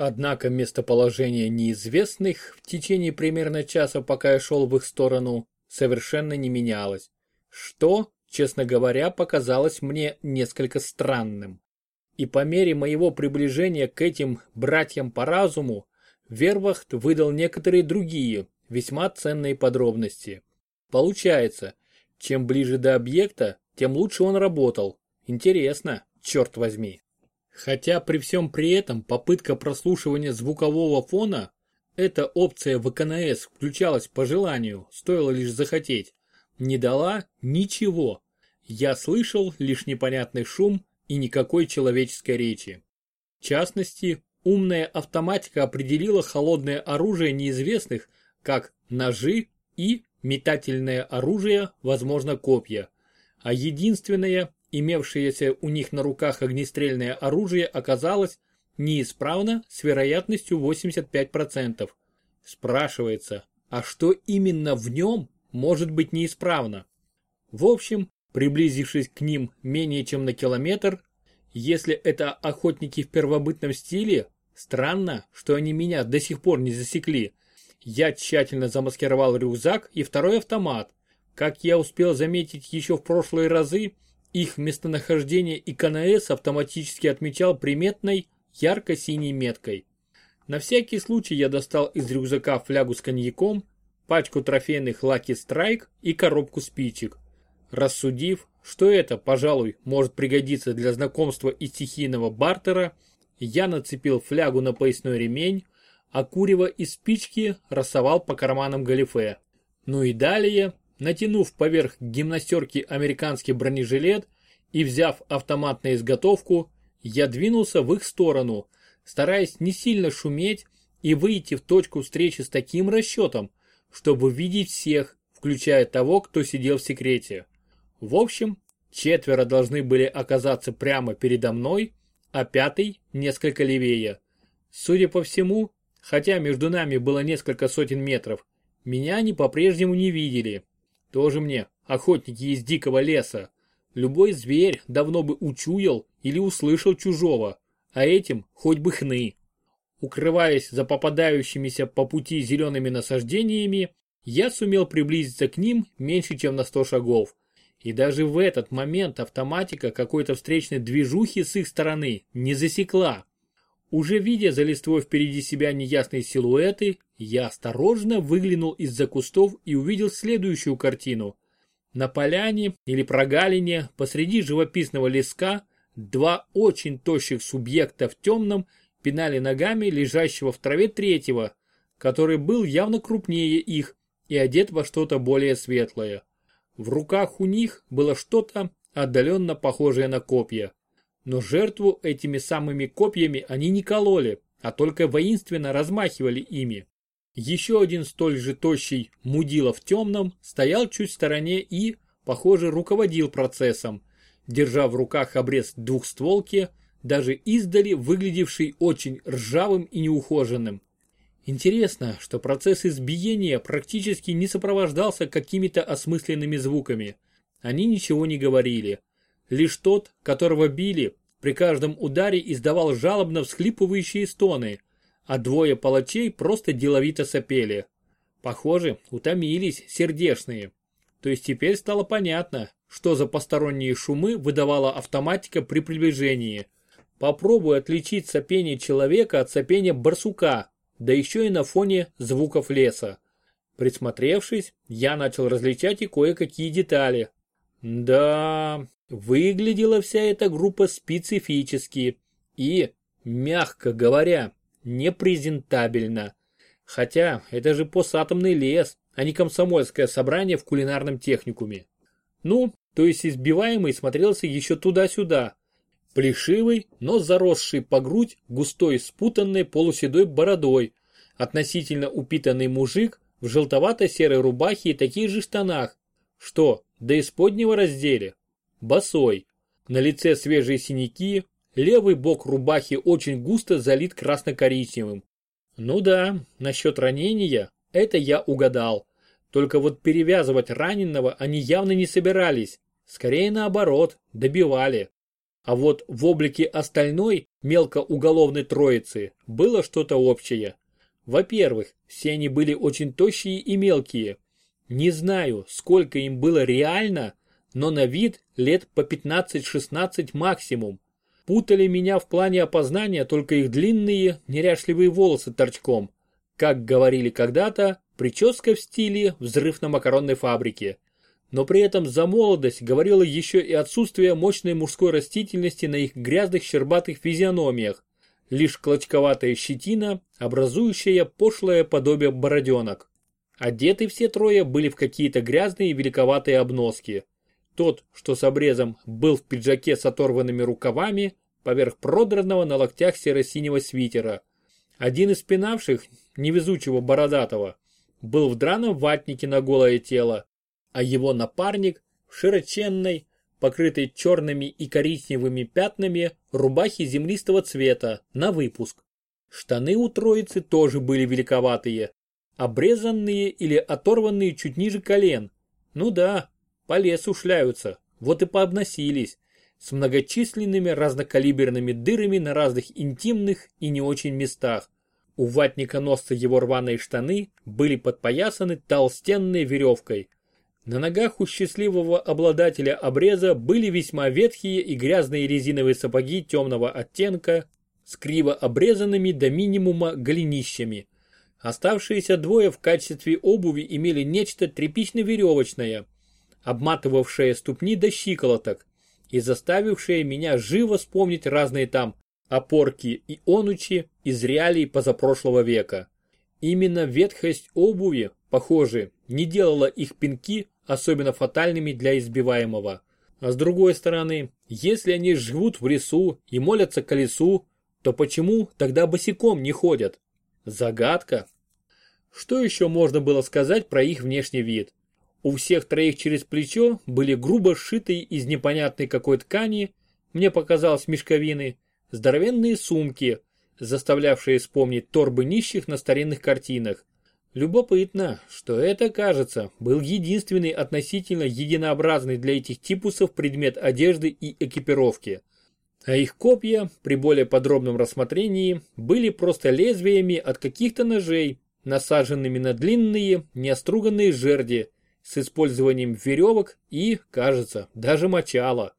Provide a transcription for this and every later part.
Однако местоположение неизвестных в течение примерно часа, пока я шел в их сторону, совершенно не менялось, что, честно говоря, показалось мне несколько странным. И по мере моего приближения к этим братьям по разуму, Вервахт выдал некоторые другие, весьма ценные подробности. Получается, чем ближе до объекта, тем лучше он работал. Интересно, черт возьми. Хотя при всем при этом попытка прослушивания звукового фона, эта опция в КНС включалась по желанию, стоило лишь захотеть, не дала ничего. Я слышал лишь непонятный шум и никакой человеческой речи. В частности, умная автоматика определила холодное оружие неизвестных как ножи и метательное оружие, возможно копья. А единственное, имевшееся у них на руках огнестрельное оружие оказалось неисправно с вероятностью 85%. Спрашивается, а что именно в нем может быть неисправно? В общем, приблизившись к ним менее чем на километр, если это охотники в первобытном стиле, странно, что они меня до сих пор не засекли. Я тщательно замаскировал рюкзак и второй автомат. Как я успел заметить еще в прошлые разы, их местонахождение и КНС автоматически отмечал приметной ярко-синей меткой. На всякий случай я достал из рюкзака флягу с коньяком, пачку трофейных Lucky Strike и коробку спичек. Рассудив, что это, пожалуй, может пригодиться для знакомства и стихийного бартера, я нацепил флягу на поясной ремень, а курево и спички рассовал по карманам галифе. Ну и далее натянув поверх гимнастерки американский бронежилет и взяв автомат на изготовку, я двинулся в их сторону, стараясь не сильно шуметь и выйти в точку встречи с таким расчетом, чтобы видеть всех, включая того, кто сидел в секрете. В общем, четверо должны были оказаться прямо передо мной, а пятый несколько левее. Судя по всему, хотя между нами было несколько сотен метров, меня они по-прежнему не видели, тоже мне охотники из дикого леса. Любой зверь давно бы учуял или услышал чужого, а этим хоть бы хны. Укрываясь за попадающимися по пути зелеными насаждениями, я сумел приблизиться к ним меньше, чем на 100 шагов. И даже в этот момент автоматика какой-то встречной движухи с их стороны не засекла. Уже видя за листвой впереди себя неясные силуэты, я осторожно выглянул из-за кустов и увидел следующую картину. На поляне или прогалине посреди живописного леска два очень тощих субъекта в темном пинали ногами лежащего в траве третьего, который был явно крупнее их и одет во что-то более светлое. В руках у них было что-то отдаленно похожее на копья. Но жертву этими самыми копьями они не кололи, а только воинственно размахивали ими. Еще один столь же тощий мудила в темном стоял чуть в стороне и, похоже, руководил процессом, держа в руках обрез двухстволки, даже издали выглядевший очень ржавым и неухоженным. Интересно, что процесс избиения практически не сопровождался какими-то осмысленными звуками. Они ничего не говорили. Лишь тот, которого били, при каждом ударе издавал жалобно всхлипывающие стоны, а двое палачей просто деловито сопели. Похоже, утомились сердешные. То есть теперь стало понятно, что за посторонние шумы выдавала автоматика при приближении. Попробуй отличить сопение человека от сопения барсука, да еще и на фоне звуков леса. Присмотревшись, я начал различать и кое-какие детали. Да, Выглядела вся эта группа специфически и, мягко говоря, непрезентабельно. Хотя это же постатомный лес, а не комсомольское собрание в кулинарном техникуме. Ну, то есть избиваемый смотрелся еще туда-сюда. Плешивый, но заросший по грудь густой спутанной полуседой бородой, относительно упитанный мужик в желтовато-серой рубахе и таких же штанах, что до исподнего разделе босой. На лице свежие синяки, левый бок рубахи очень густо залит красно-коричневым. Ну да, насчет ранения, это я угадал. Только вот перевязывать раненого они явно не собирались. Скорее наоборот, добивали. А вот в облике остальной мелкоуголовной троицы было что-то общее. Во-первых, все они были очень тощие и мелкие. Не знаю, сколько им было реально, но на вид лет по 15-16 максимум. Путали меня в плане опознания только их длинные, неряшливые волосы торчком. Как говорили когда-то, прическа в стиле взрыв на макаронной фабрике. Но при этом за молодость говорило еще и отсутствие мощной мужской растительности на их грязных щербатых физиономиях, лишь клочковатая щетина, образующая пошлое подобие бороденок. Одеты все трое были в какие-то грязные великоватые обноски. Тот, что с обрезом, был в пиджаке с оторванными рукавами, поверх продранного на локтях серо-синего свитера. Один из пинавших, невезучего бородатого, был в драном ватнике на голое тело, а его напарник в широченной, покрытой черными и коричневыми пятнами рубахе землистого цвета на выпуск. Штаны у троицы тоже были великоватые, обрезанные или оторванные чуть ниже колен. Ну да, по лесу шляются, вот и пообносились, с многочисленными разнокалиберными дырами на разных интимных и не очень местах. У ватника носца его рваные штаны были подпоясаны толстенной веревкой, на ногах у счастливого обладателя обреза были весьма ветхие и грязные резиновые сапоги темного оттенка с криво обрезанными до минимума голенищами. Оставшиеся двое в качестве обуви имели нечто тряпично-веревочное, обматывавшее ступни до щиколоток и заставившее меня живо вспомнить разные там опорки и онучи из реалий позапрошлого века. Именно ветхость обуви, похоже, не делала их пинки особенно фатальными для избиваемого. А с другой стороны, если они живут в лесу и молятся колесу, то почему тогда босиком не ходят? Загадка. Что еще можно было сказать про их внешний вид? У всех троих через плечо были грубо сшитые из непонятной какой ткани, мне показалось мешковины, здоровенные сумки, заставлявшие вспомнить торбы нищих на старинных картинах. Любопытно, что это, кажется, был единственный относительно единообразный для этих типусов предмет одежды и экипировки. А их копья, при более подробном рассмотрении, были просто лезвиями от каких-то ножей, насаженными на длинные, неоструганные жерди, с использованием веревок и, кажется, даже мочала.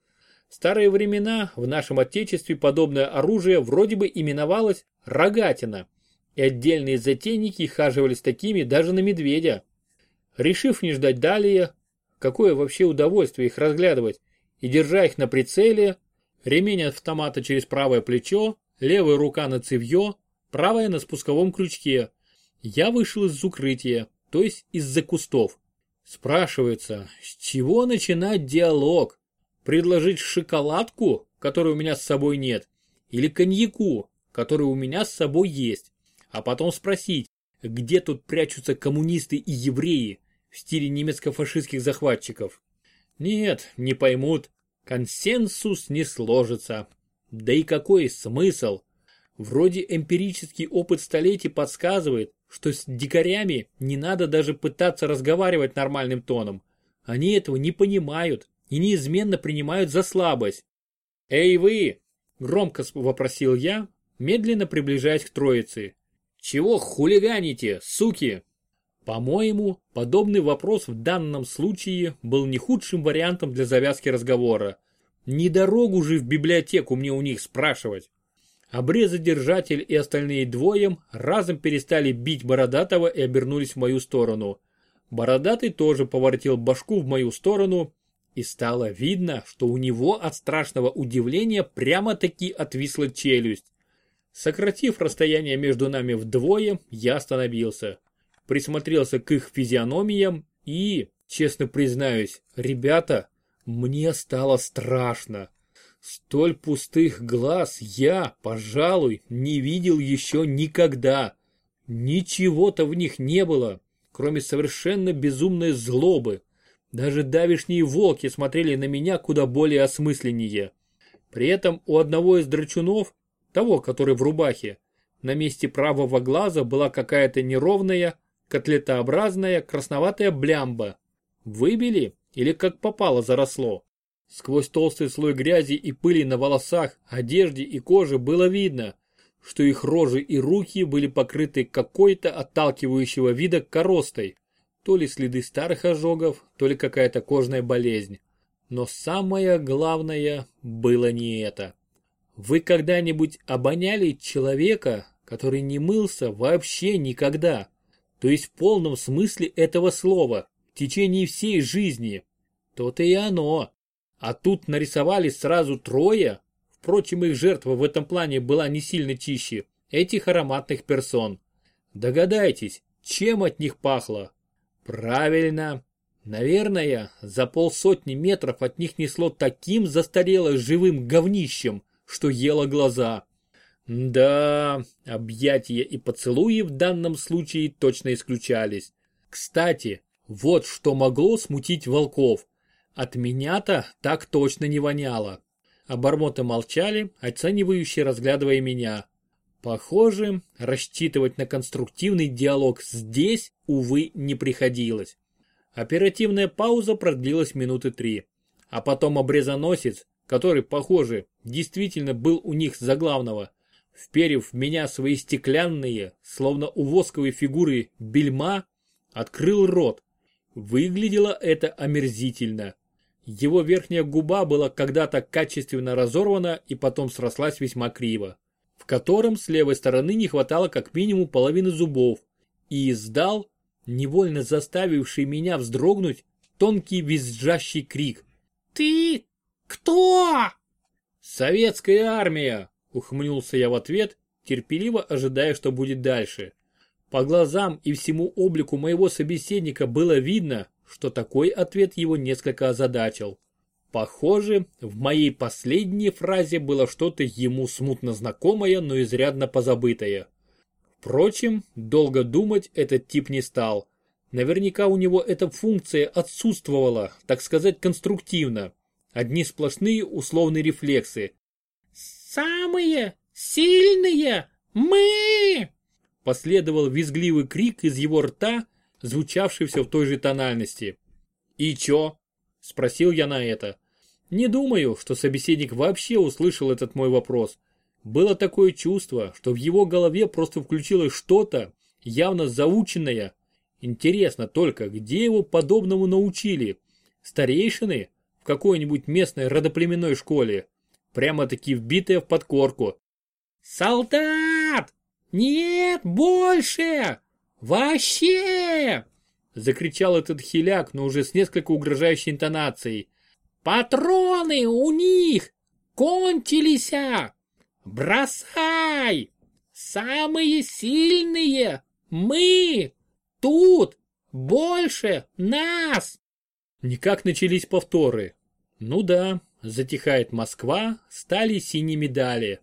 В старые времена в нашем отечестве подобное оружие вроде бы именовалось рогатина – и отдельные затейники хаживали с такими даже на медведя. Решив не ждать далее, какое вообще удовольствие их разглядывать, и держа их на прицеле, ремень автомата через правое плечо, левая рука на цевье, правая на спусковом крючке, я вышел из укрытия, то есть из-за кустов. Спрашивается, с чего начинать диалог? Предложить шоколадку, которой у меня с собой нет, или коньяку, который у меня с собой есть? а потом спросить, где тут прячутся коммунисты и евреи в стиле немецко-фашистских захватчиков. Нет, не поймут, консенсус не сложится. Да и какой смысл? Вроде эмпирический опыт столетий подсказывает, что с дикарями не надо даже пытаться разговаривать нормальным тоном. Они этого не понимают и неизменно принимают за слабость. «Эй вы!» – громко вопросил я, медленно приближаясь к троице. Чего хулиганите, суки? По-моему, подобный вопрос в данном случае был не худшим вариантом для завязки разговора. Не дорогу же в библиотеку мне у них спрашивать. Обрезодержатель и остальные двоем разом перестали бить Бородатого и обернулись в мою сторону. Бородатый тоже поворотил башку в мою сторону, и стало видно, что у него от страшного удивления прямо-таки отвисла челюсть. Сократив расстояние между нами вдвое, я остановился. Присмотрелся к их физиономиям и, честно признаюсь, ребята, мне стало страшно. Столь пустых глаз я, пожалуй, не видел еще никогда. Ничего-то в них не было, кроме совершенно безумной злобы. Даже давишние волки смотрели на меня куда более осмысленнее. При этом у одного из драчунов того, который в рубахе, на месте правого глаза была какая-то неровная, котлетообразная, красноватая блямба. Выбили или как попало заросло? Сквозь толстый слой грязи и пыли на волосах, одежде и коже было видно, что их рожи и руки были покрыты какой-то отталкивающего вида коростой. То ли следы старых ожогов, то ли какая-то кожная болезнь. Но самое главное было не это. Вы когда-нибудь обоняли человека, который не мылся вообще никогда? То есть в полном смысле этого слова, в течение всей жизни. То-то и оно. А тут нарисовали сразу трое, впрочем их жертва в этом плане была не сильно чище, этих ароматных персон. Догадайтесь, чем от них пахло? Правильно. Наверное, за полсотни метров от них несло таким застарело живым говнищем, что ело глаза. Да, объятия и поцелуи в данном случае точно исключались. Кстати, вот что могло смутить волков. От меня-то так точно не воняло. Обормоты молчали, оценивающе разглядывая меня. Похоже, рассчитывать на конструктивный диалог здесь, увы, не приходилось. Оперативная пауза продлилась минуты три. А потом обрезоносец, который, похоже, действительно был у них за главного, вперев в меня свои стеклянные, словно у восковой фигуры бельма, открыл рот. Выглядело это омерзительно. Его верхняя губа была когда-то качественно разорвана и потом срослась весьма криво, в котором с левой стороны не хватало как минимум половины зубов, и издал, невольно заставивший меня вздрогнуть, тонкий визжащий крик. «Ты кто?» «Советская армия!» — ухмыльнулся я в ответ, терпеливо ожидая, что будет дальше. По глазам и всему облику моего собеседника было видно, что такой ответ его несколько озадачил. Похоже, в моей последней фразе было что-то ему смутно знакомое, но изрядно позабытое. Впрочем, долго думать этот тип не стал. Наверняка у него эта функция отсутствовала, так сказать, конструктивно. Одни сплошные условные рефлексы. «Самые сильные мы!» Последовал визгливый крик из его рта, звучавший все в той же тональности. «И чё?» – спросил я на это. Не думаю, что собеседник вообще услышал этот мой вопрос. Было такое чувство, что в его голове просто включилось что-то, явно заученное. Интересно только, где его подобному научили? Старейшины? В какой-нибудь местной родоплеменной школе? Прямо-таки вбитые в подкорку. «Солдат! Нет, больше! «Вообще!» – закричал этот хиляк, но уже с несколько угрожающей интонацией. «Патроны у них кончились! Бросай! Самые сильные мы! Тут больше нас!» Никак начались повторы. Ну да, затихает Москва, стали синие медали.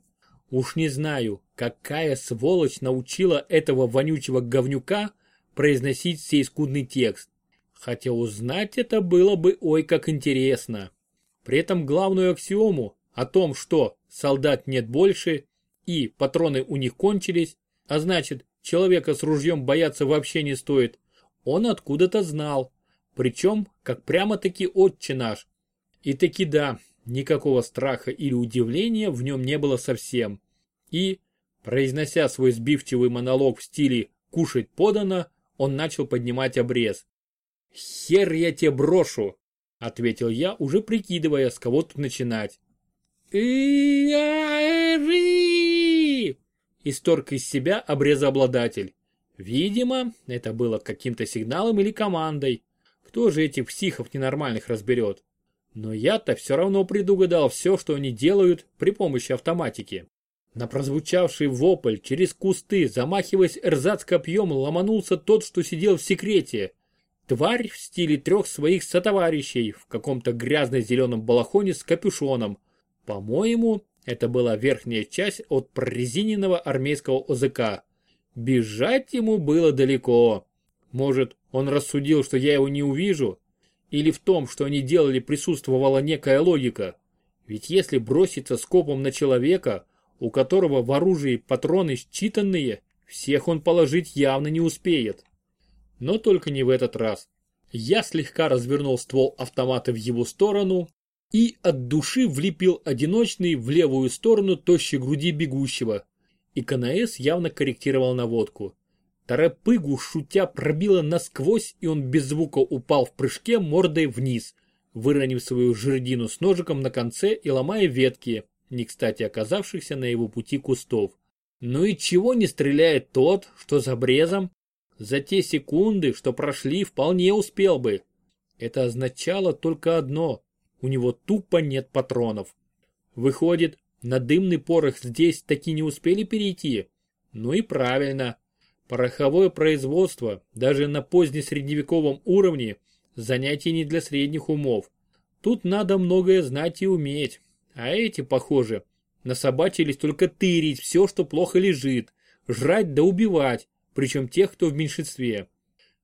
Уж не знаю, какая сволочь научила этого вонючего говнюка произносить сей скудный текст. Хотя узнать это было бы ой как интересно. При этом главную аксиому о том, что солдат нет больше и патроны у них кончились, а значит человека с ружьем бояться вообще не стоит, он откуда-то знал. Причем, как прямо-таки отче наш. И таки да, Никакого страха или удивления в нем не было совсем. И, произнося свой сбивчивый монолог в стиле «кушать подано», он начал поднимать обрез. «Хер я тебе брошу!» — ответил я, уже прикидывая, с кого тут начинать. «И-а-ри!» — исторг из себя обрезообладатель. Видимо, это было каким-то сигналом или командой. Кто же этих психов ненормальных разберет? Но я-то все равно предугадал все, что они делают при помощи автоматики. На прозвучавший вопль через кусты, замахиваясь эрзац копьем, ломанулся тот, что сидел в секрете. Тварь в стиле трех своих сотоварищей в каком-то грязно-зеленом балахоне с капюшоном. По-моему, это была верхняя часть от прорезиненного армейского ОЗК. Бежать ему было далеко. Может, он рассудил, что я его не увижу, или в том, что они делали, присутствовала некая логика? Ведь если броситься скопом на человека, у которого в оружии патроны считанные, всех он положить явно не успеет. Но только не в этот раз. Я слегка развернул ствол автомата в его сторону, и от души влепил одиночный в левую сторону тощей груди бегущего. И КНС явно корректировал наводку. Тарапыгу шутя пробило насквозь, и он без звука упал в прыжке мордой вниз, выронив свою жердину с ножиком на конце и ломая ветки, не кстати оказавшихся на его пути кустов. Ну и чего не стреляет тот, что за брезом? За те секунды, что прошли, вполне успел бы. Это означало только одно. У него тупо нет патронов. Выходит, на дымный порох здесь таки не успели перейти? Ну и правильно. Пороховое производство, даже на позднесредневековом уровне, занятие не для средних умов. Тут надо многое знать и уметь. А эти, похоже, насобачились только тырить все, что плохо лежит, жрать да убивать, причем тех, кто в меньшинстве.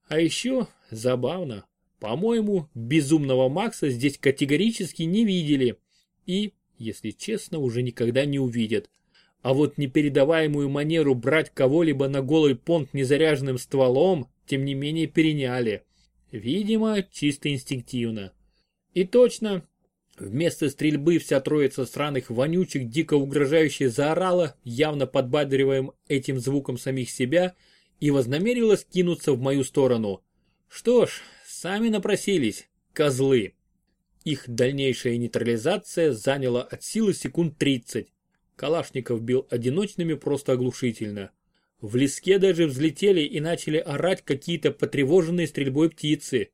А еще забавно, по-моему, безумного Макса здесь категорически не видели и, если честно, уже никогда не увидят. А вот непередаваемую манеру брать кого-либо на голый понт незаряженным стволом, тем не менее переняли. Видимо, чисто инстинктивно. И точно, вместо стрельбы вся троица странных вонючих дико угрожающе заорала, явно подбадриваем этим звуком самих себя, и вознамерилась кинуться в мою сторону. Что ж, сами напросились, козлы. Их дальнейшая нейтрализация заняла от силы секунд 30. Калашников бил одиночными просто оглушительно. В леске даже взлетели и начали орать какие-то потревоженные стрельбой птицы.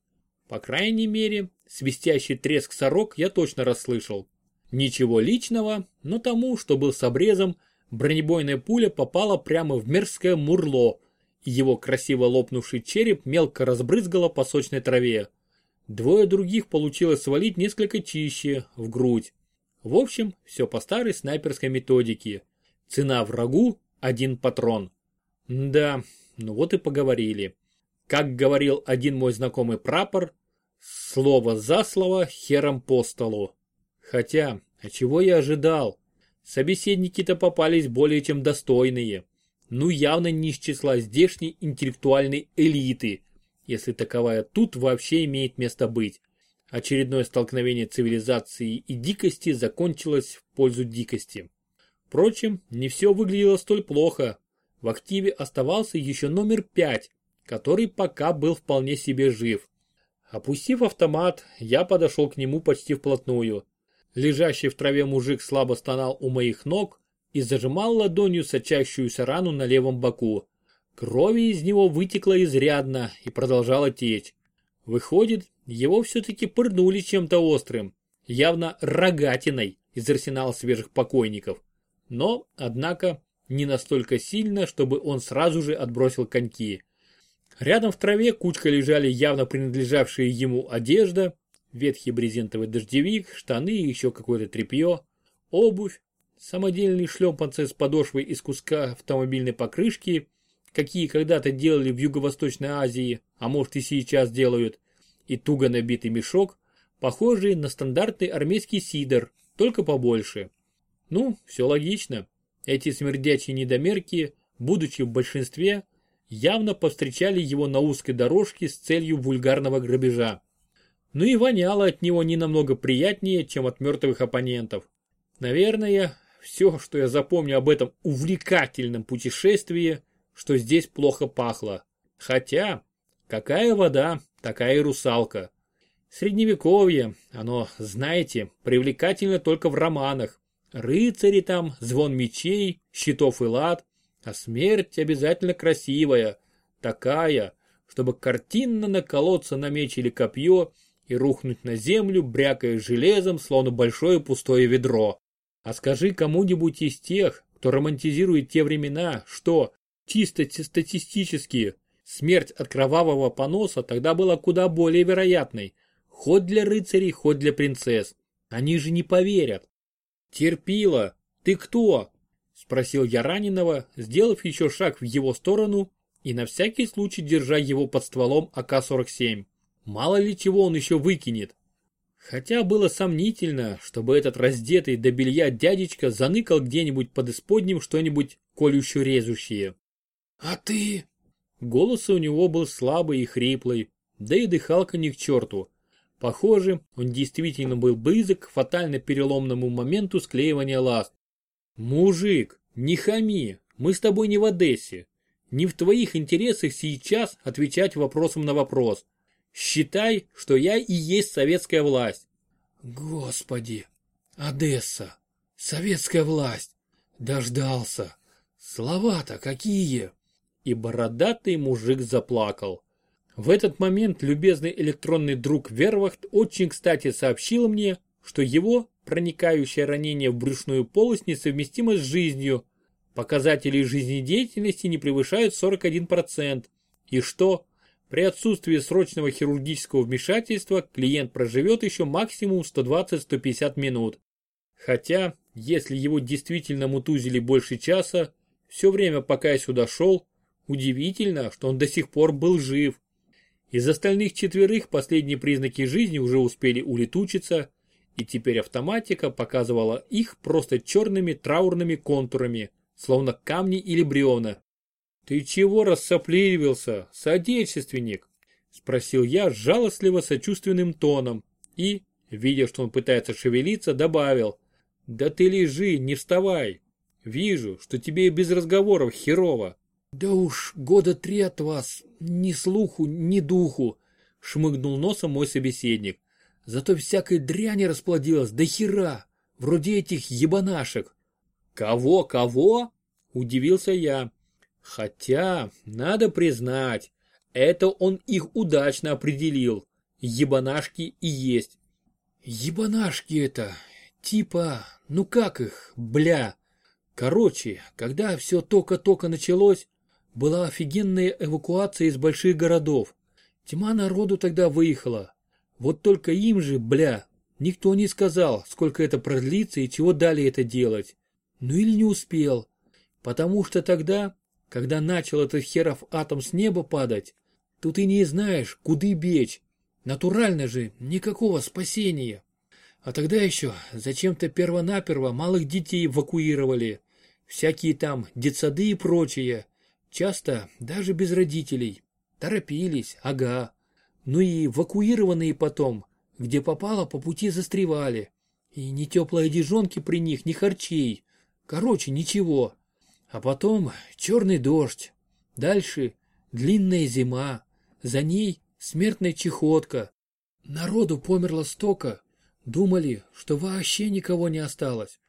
По крайней мере, свистящий треск сорок я точно расслышал. Ничего личного, но тому, что был с обрезом, бронебойная пуля попала прямо в мерзкое мурло, и его красиво лопнувший череп мелко разбрызгало по сочной траве. Двое других получилось свалить несколько чище, в грудь. В общем, все по старой снайперской методике. Цена врагу – один патрон. Да, ну вот и поговорили. Как говорил один мой знакомый прапор, слово за слово хером по столу. Хотя, а чего я ожидал? Собеседники-то попались более чем достойные. Ну явно не из числа здешней интеллектуальной элиты, если таковая тут вообще имеет место быть. Очередное столкновение цивилизации и дикости закончилось в пользу дикости. Впрочем, не все выглядело столь плохо. В активе оставался еще номер пять, который пока был вполне себе жив. Опустив автомат, я подошел к нему почти вплотную. Лежащий в траве мужик слабо стонал у моих ног и зажимал ладонью сочащуюся рану на левом боку. Крови из него вытекло изрядно и продолжала течь. Выходит, его все-таки пырнули чем-то острым, явно рогатиной из арсенала свежих покойников. Но, однако, не настолько сильно, чтобы он сразу же отбросил коньки. Рядом в траве кучка лежали явно принадлежавшие ему одежда, ветхий брезентовый дождевик, штаны и еще какое-то тряпье, обувь, самодельные шлепанцы с подошвой из куска автомобильной покрышки, какие когда-то делали в Юго-Восточной Азии, а может и сейчас делают, и туго набитый мешок, похожий на стандартный армейский сидор, только побольше. Ну, все логично. Эти смердячие недомерки, будучи в большинстве, явно повстречали его на узкой дорожке с целью вульгарного грабежа. Ну и воняло от него не намного приятнее, чем от мертвых оппонентов. Наверное, все, что я запомню об этом увлекательном путешествии, что здесь плохо пахло. Хотя, какая вода, такая и русалка. Средневековье, оно, знаете, привлекательно только в романах. Рыцари там, звон мечей, щитов и лад, а смерть обязательно красивая, такая, чтобы картинно наколоться на меч или копье и рухнуть на землю, брякая железом, словно большое пустое ведро. А скажи кому-нибудь из тех, кто романтизирует те времена, что, чисто статистически, Смерть от кровавого поноса тогда была куда более вероятной. Хоть для рыцарей, хоть для принцесс. Они же не поверят. Терпила, ты кто? Спросил я раненого, сделав еще шаг в его сторону и на всякий случай держа его под стволом АК-47. Мало ли чего он еще выкинет. Хотя было сомнительно, чтобы этот раздетый до белья дядечка заныкал где-нибудь под исподним что-нибудь колюще-резущее. «А ты?» Голос у него был слабый и хриплый, да и дыхалка не к черту. Похоже, он действительно был близок к фатально переломному моменту склеивания ласт. «Мужик, не хами, мы с тобой не в Одессе. Не в твоих интересах сейчас отвечать вопросом на вопрос. Считай, что я и есть советская власть». «Господи, Одесса, советская власть, дождался. Слова-то какие!» И бородатый мужик заплакал. В этот момент любезный электронный друг Вервахт очень кстати сообщил мне, что его проникающее ранение в брюшную полость несовместимо с жизнью. Показатели жизнедеятельности не превышают 41%. И что? При отсутствии срочного хирургического вмешательства клиент проживет еще максимум 120-150 минут. Хотя, если его действительно мутузили больше часа, все время пока я сюда шел, удивительно, что он до сих пор был жив. Из остальных четверых последние признаки жизни уже успели улетучиться, и теперь автоматика показывала их просто черными траурными контурами, словно камни или бревна. «Ты чего рассопливился, соотечественник?» – спросил я жалостливо сочувственным тоном и, видя, что он пытается шевелиться, добавил «Да ты лежи, не вставай. Вижу, что тебе и без разговоров херово. «Да уж года три от вас, ни слуху, ни духу», — шмыгнул носом мой собеседник. «Зато всякой дряни расплодилась до хера, вроде этих ебанашек». «Кого, кого?» — удивился я. Хотя, надо признать, это он их удачно определил. Ебанашки и есть. Ебанашки это, типа, ну как их, бля. Короче, когда все только-только началось, была офигенная эвакуация из больших городов. Тьма народу тогда выехала. Вот только им же, бля, никто не сказал, сколько это продлится и чего далее это делать. Ну или не успел. Потому что тогда, когда начал этот херов атом с неба падать, тут и не знаешь, куды бечь. Натурально же, никакого спасения. А тогда еще зачем-то первонаперво малых детей эвакуировали. Всякие там детсады и прочее. Часто даже без родителей. Торопились, ага. Ну и эвакуированные потом, где попало, по пути застревали. И ни теплой одежонки при них, ни харчей. Короче, ничего. А потом черный дождь. Дальше длинная зима. За ней смертная чехотка. Народу померло столько. Думали, что вообще никого не осталось.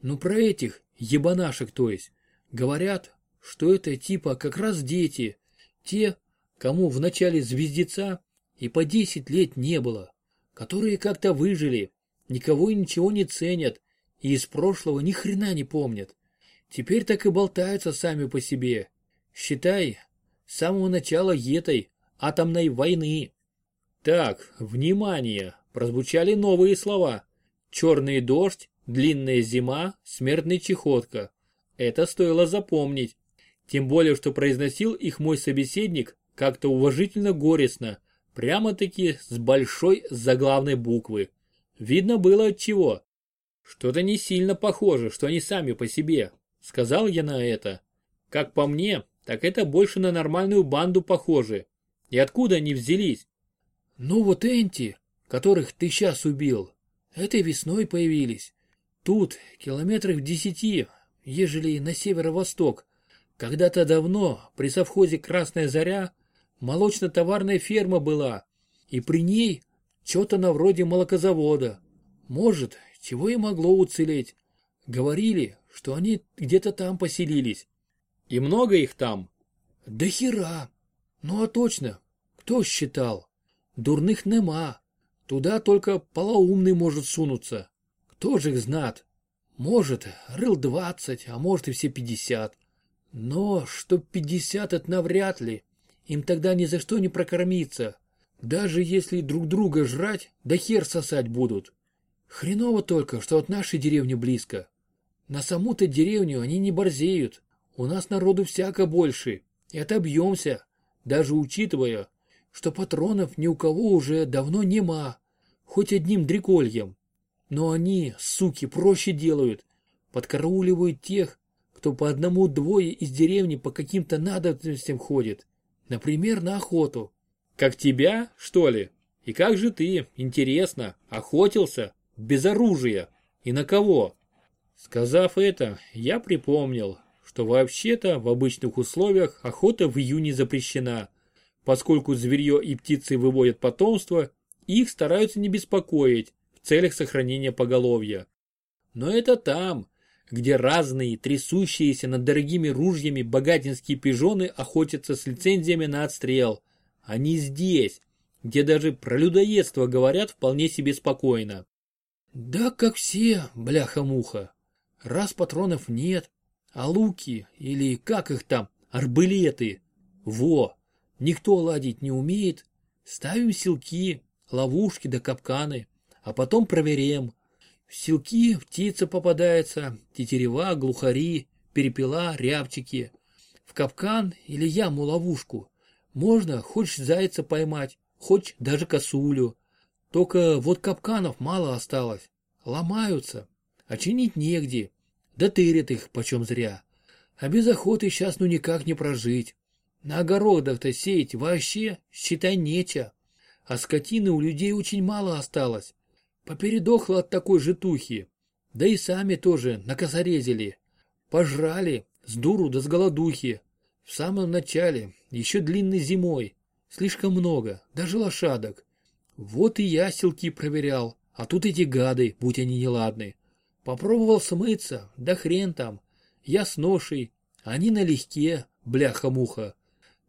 Ну про этих, ебанашек то есть, говорят, что это типа как раз дети, те, кому в начале звездеца и по 10 лет не было, которые как-то выжили, никого и ничего не ценят и из прошлого ни хрена не помнят. Теперь так и болтаются сами по себе. Считай, с самого начала этой атомной войны. Так, внимание, прозвучали новые слова. Черный дождь, длинная зима, смертная чехотка. Это стоило запомнить. Тем более, что произносил их мой собеседник как-то уважительно горестно, прямо-таки с большой заглавной буквы. Видно было от чего. Что-то не сильно похоже, что они сами по себе, сказал я на это. Как по мне, так это больше на нормальную банду похоже. И откуда они взялись? Ну вот энти, которых ты сейчас убил, этой весной появились. Тут километрах в десяти, ежели на северо-восток, когда-то давно при совхозе «Красная заря» молочно-товарная ферма была, и при ней что-то на вроде молокозавода. Может, чего и могло уцелеть. Говорили, что они где-то там поселились. И много их там? Да хера. Ну а точно, кто считал? Дурных нема. Туда только полоумный может сунуться. Кто же их знает? Может, рыл двадцать, а может и все пятьдесят. Но что пятьдесят это навряд ли. Им тогда ни за что не прокормиться. Даже если друг друга жрать, да хер сосать будут. Хреново только, что от нашей деревни близко. На саму-то деревню они не борзеют. У нас народу всяко больше. И отобьемся, даже учитывая, что патронов ни у кого уже давно нема. Хоть одним дрекольем. Но они, суки, проще делают. Подкарауливают тех, кто по одному-двое из деревни по каким-то надобностям ходит. Например, на охоту. Как тебя, что ли? И как же ты, интересно, охотился, без оружия, и на кого? Сказав это, я припомнил, что вообще-то в обычных условиях охота в июне запрещена, поскольку зверье и птицы выводят потомство, их стараются не беспокоить в целях сохранения поголовья. Но это там, где разные трясущиеся над дорогими ружьями богатинские пижоны охотятся с лицензиями на отстрел, не здесь, где даже про людоедство говорят вполне себе спокойно. Да как все, бляха-муха. Раз патронов нет, а луки, или как их там, арбалеты. Во, никто ладить не умеет. Ставим силки, ловушки да капканы, а потом проверяем. Силки птица попадается, тетерева, глухари, перепела, рябчики. В капкан или яму-ловушку можно хоть зайца поймать, хоть даже косулю. Только вот капканов мало осталось, ломаются, а чинить негде. Да тырят их почем зря. А без охоты сейчас ну никак не прожить. На огородах-то сеять вообще, считай, неча. А скотины у людей очень мало осталось. Попередохло от такой житухи. Да и сами тоже накосорезили. Пожрали, с дуру да с голодухи. В самом начале, еще длинной зимой. Слишком много, даже лошадок. Вот и я селки проверял, а тут эти гады, будь они неладны. Попробовал смыться, да хрен там. Я с ношей, они налегке, бляха-муха.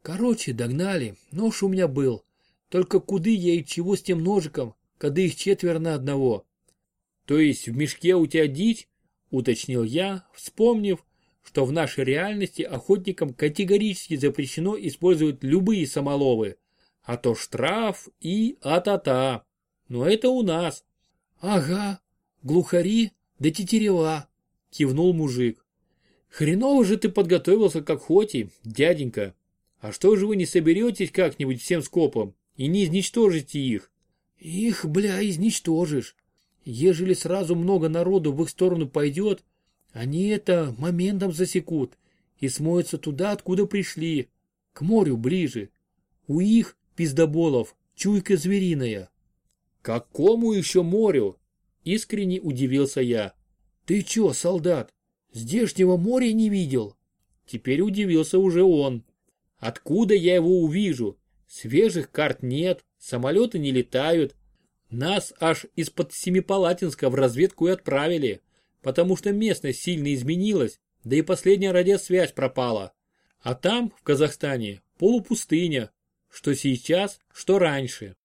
Короче, догнали, нож у меня был. Только куды я и чего с тем ножиком, когда их четверо на одного? То есть в мешке у тебя дичь? Уточнил я, вспомнив, что в нашей реальности охотникам категорически запрещено использовать любые самоловы. А то штраф и а-та-та. Но это у нас. Ага, глухари да тетерева, кивнул мужик. Хреново же ты подготовился к охоте, дяденька. А что же вы не соберетесь как-нибудь всем скопом и не изничтожите их? Их, бля, изничтожишь. Ежели сразу много народу в их сторону пойдет, они это моментом засекут и смоются туда, откуда пришли, к морю ближе. У их, пиздоболов, чуйка звериная. Какому еще морю? Искренне удивился я. Ты чё, солдат, здешнего моря не видел? Теперь удивился уже он. Откуда я его увижу? Свежих карт нет, самолеты не летают. Нас аж из-под Семипалатинска в разведку и отправили, потому что местность сильно изменилась, да и последняя радиосвязь пропала. А там, в Казахстане, полупустыня, что сейчас, что раньше.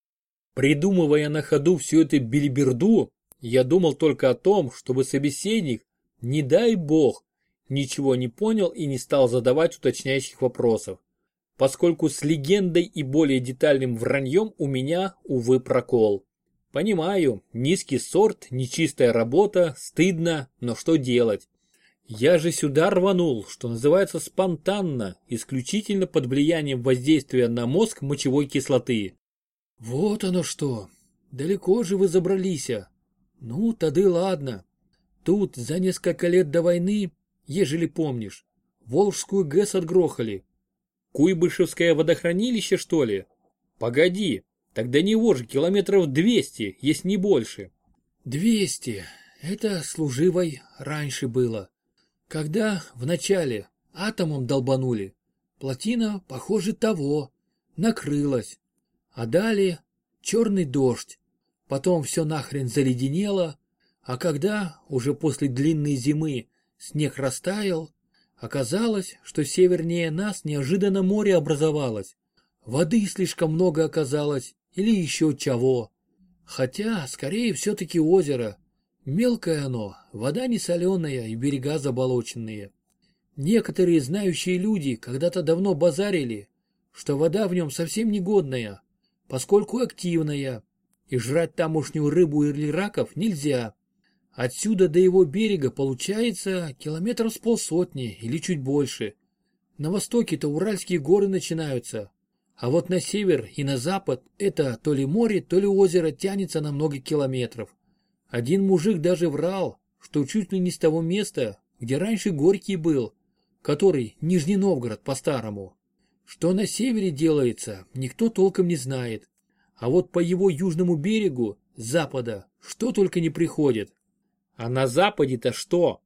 Придумывая на ходу всю эту билиберду, я думал только о том, чтобы собеседник, не дай бог, ничего не понял и не стал задавать уточняющих вопросов, поскольку с легендой и более детальным враньем у меня, увы, прокол. Понимаю, низкий сорт, нечистая работа, стыдно, но что делать? Я же сюда рванул, что называется спонтанно, исключительно под влиянием воздействия на мозг мочевой кислоты. Вот оно что, далеко же вы забрались, а? Ну, тады ладно. Тут за несколько лет до войны, ежели помнишь, Волжскую ГЭС отгрохали. Куйбышевское водохранилище, что ли? Погоди, тогда не же километров двести, есть не больше. Двести. Это служивой раньше было. Когда в начале атомом долбанули, плотина, похоже, того, накрылась. А далее черный дождь, Потом все нахрен заледенело, а когда, уже после длинной зимы, снег растаял, оказалось, что севернее нас неожиданно море образовалось. Воды слишком много оказалось или еще чего. Хотя, скорее все-таки озеро. Мелкое оно, вода не соленая и берега заболоченные. Некоторые знающие люди когда-то давно базарили, что вода в нем совсем негодная, поскольку активная, и жрать тамошнюю рыбу или раков нельзя. Отсюда до его берега получается километров с полсотни или чуть больше. На востоке-то Уральские горы начинаются, а вот на север и на запад это то ли море, то ли озеро тянется на много километров. Один мужик даже врал, что чуть ли не с того места, где раньше Горький был, который Нижний Новгород по-старому. Что на севере делается, никто толком не знает. А вот по его южному берегу, запада, что только не приходит. А на западе-то что?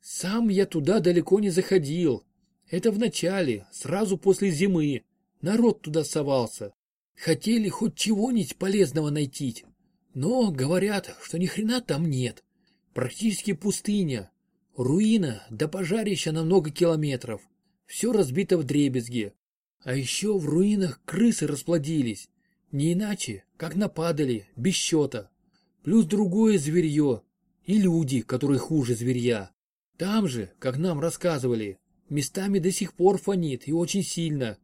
Сам я туда далеко не заходил. Это в начале, сразу после зимы. Народ туда совался. Хотели хоть чего-нибудь полезного найти. Но говорят, что ни хрена там нет. Практически пустыня. Руина до пожарища на много километров. Все разбито в дребезги. А еще в руинах крысы расплодились. Не иначе, как нападали, без счета. Плюс другое зверье. И люди, которые хуже зверья. Там же, как нам рассказывали, местами до сих пор фонит и очень сильно.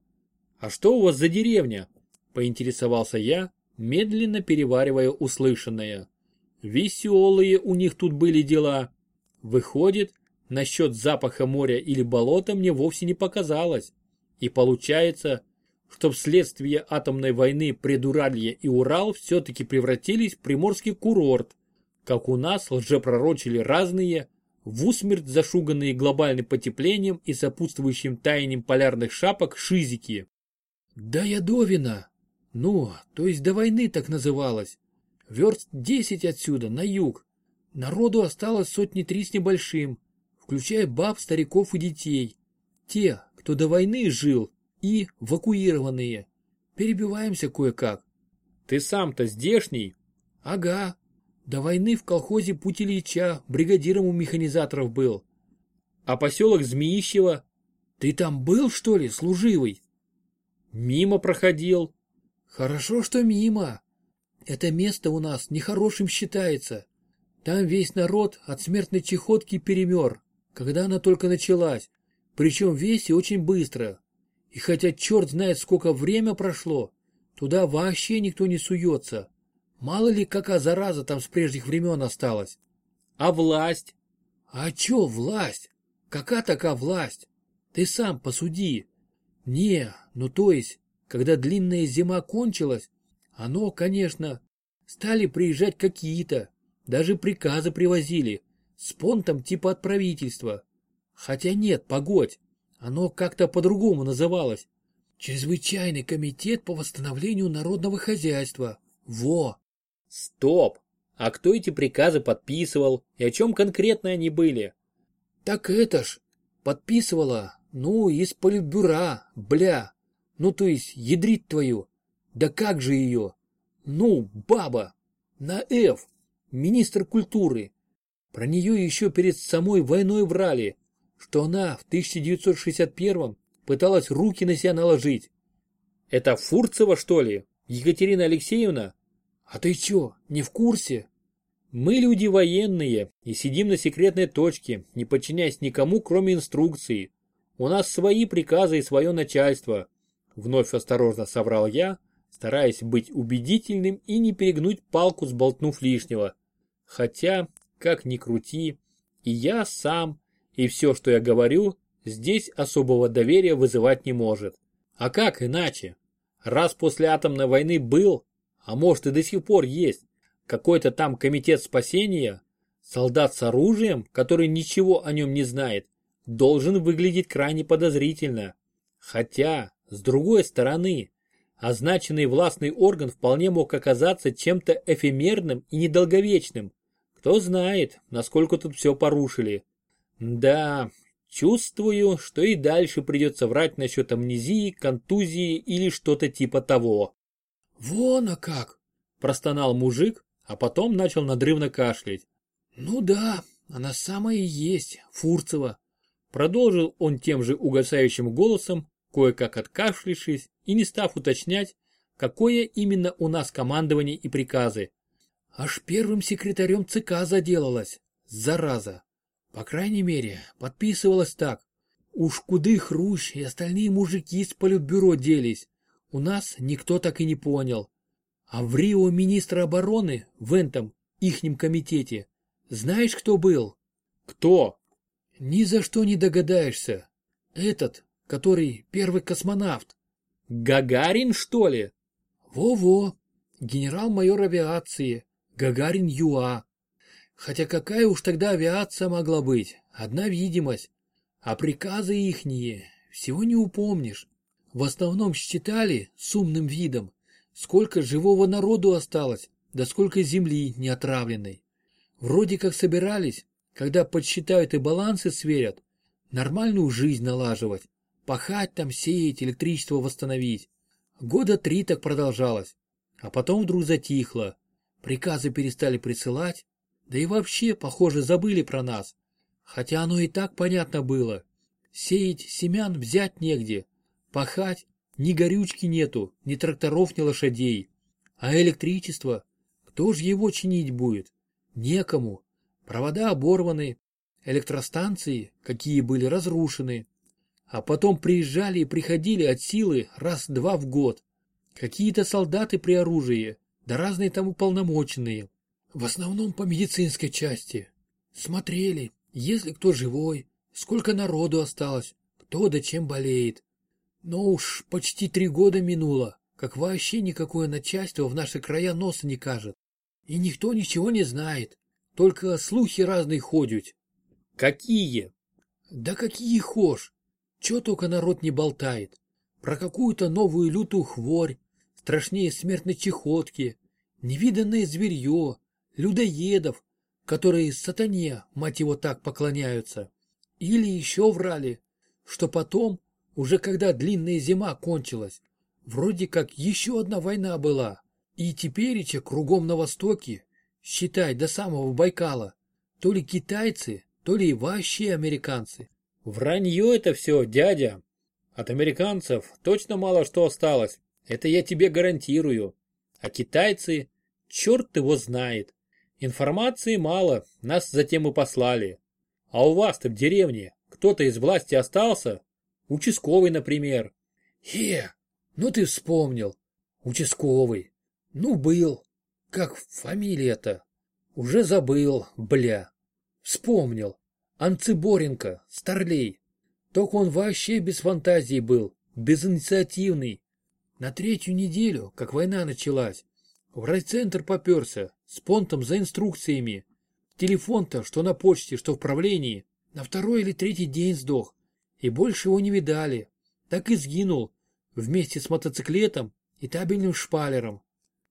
«А что у вас за деревня?» – поинтересовался я, медленно переваривая услышанное. Веселые у них тут были дела. Выходит, насчет запаха моря или болота мне вовсе не показалось. И получается, что вследствие атомной войны Предуралье и Урал все-таки превратились в приморский курорт, как у нас лжепророчили разные, в усмерть зашуганные глобальным потеплением и сопутствующим таянием полярных шапок шизики. Да я Довина. Ну, то есть до войны так называлось. Верст десять отсюда, на юг. Народу осталось сотни три с небольшим, включая баб, стариков и детей. Те, кто до войны жил, и эвакуированные. Перебиваемся кое-как. Ты сам-то здешний? Ага. До войны в колхозе Путь Ильича бригадиром у механизаторов был. А поселок Змеищево? Ты там был, что ли, служивый? Мимо проходил. Хорошо, что мимо. Это место у нас нехорошим считается. Там весь народ от смертной чехотки перемер, когда она только началась. Причем весь и очень быстро. И хотя черт знает сколько время прошло, туда вообще никто не суется. Мало ли какая зараза там с прежних времен осталась. А власть? А чё власть? Какая такая власть? Ты сам посуди. Не, ну то есть, когда длинная зима кончилась, оно, конечно, стали приезжать какие-то, даже приказы привозили, с понтом типа от правительства. Хотя нет, погодь, оно как-то по-другому называлось. Чрезвычайный комитет по восстановлению народного хозяйства. Во! Стоп! А кто эти приказы подписывал и о чем конкретно они были? Так это ж, подписывала, ну, из политбюра, бля. Ну, то есть, ядрить твою. Да как же ее? Ну, баба. На F. Министр культуры. Про нее еще перед самой войной врали что она в 1961 пыталась руки на себя наложить. Это Фурцева, что ли? Екатерина Алексеевна? А ты чё, не в курсе? Мы люди военные и сидим на секретной точке, не подчиняясь никому, кроме инструкции. У нас свои приказы и свое начальство. Вновь осторожно соврал я, стараясь быть убедительным и не перегнуть палку, сболтнув лишнего. Хотя, как ни крути, и я сам, и все, что я говорю, здесь особого доверия вызывать не может. А как иначе? Раз после атомной войны был, а может и до сих пор есть, какой-то там комитет спасения, солдат с оружием, который ничего о нем не знает, должен выглядеть крайне подозрительно. Хотя, с другой стороны, означенный властный орган вполне мог оказаться чем-то эфемерным и недолговечным. Кто знает, насколько тут все порушили. Да, чувствую, что и дальше придется врать насчет амнезии, контузии или что-то типа того. Вон а как! Простонал мужик, а потом начал надрывно кашлять. Ну да, она самая и есть, Фурцева. Продолжил он тем же угасающим голосом, кое-как откашлившись и не став уточнять, какое именно у нас командование и приказы. Аж первым секретарем ЦК заделалась, зараза. По крайней мере, подписывалось так. Уж куды Хрущ и остальные мужики с политбюро делись. У нас никто так и не понял. А в Рио министра обороны в этом ихнем комитете знаешь, кто был? Кто? Ни за что не догадаешься. Этот, который первый космонавт. Гагарин, что ли? Во-во. Генерал-майор авиации. Гагарин ЮА. Хотя какая уж тогда авиация могла быть, одна видимость. А приказы ихние, всего не упомнишь. В основном считали с умным видом, Сколько живого народу осталось, да сколько земли не отравленной. Вроде как собирались, когда подсчитают и балансы сверят, нормальную жизнь налаживать, пахать там, сеять, электричество восстановить. Года три так продолжалось, а потом вдруг затихло. Приказы перестали присылать, да и вообще, похоже, забыли про нас. Хотя оно и так понятно было. Сеять семян взять негде, пахать ни горючки нету, ни тракторов, ни лошадей. А электричество? Кто же его чинить будет? Некому. Провода оборваны, электростанции, какие были разрушены. А потом приезжали и приходили от силы раз-два в год. Какие-то солдаты при оружии, да разные там уполномоченные. В основном по медицинской части. Смотрели, если кто живой, сколько народу осталось, кто да чем болеет. Но уж почти три года минуло, как вообще никакое начальство в наши края носа не кажет. И никто ничего не знает, только слухи разные ходят. Какие? Да какие хошь. Чё только народ не болтает. Про какую-то новую лютую хворь, страшнее смертной чехотки, невиданное зверье, людоедов, которые сатане, мать его так, поклоняются. Или еще врали, что потом, уже когда длинная зима кончилась, вроде как еще одна война была. И тепереча кругом на востоке, считай, до самого Байкала, то ли китайцы, то ли вообще американцы. Вранье это все, дядя. От американцев точно мало что осталось, это я тебе гарантирую. А китайцы, черт его знает. Информации мало, нас затем и послали. А у вас-то в деревне кто-то из власти остался? Участковый, например. Хе, ну ты вспомнил. Участковый. Ну, был. Как фамилия-то? Уже забыл, бля. Вспомнил. Анциборенко, старлей. Только он вообще без фантазии был, безинициативный. На третью неделю, как война началась, в райцентр поперся, с понтом за инструкциями. Телефон-то, что на почте, что в правлении, на второй или третий день сдох. И больше его не видали. Так и сгинул, вместе с мотоциклетом и табельным шпалером.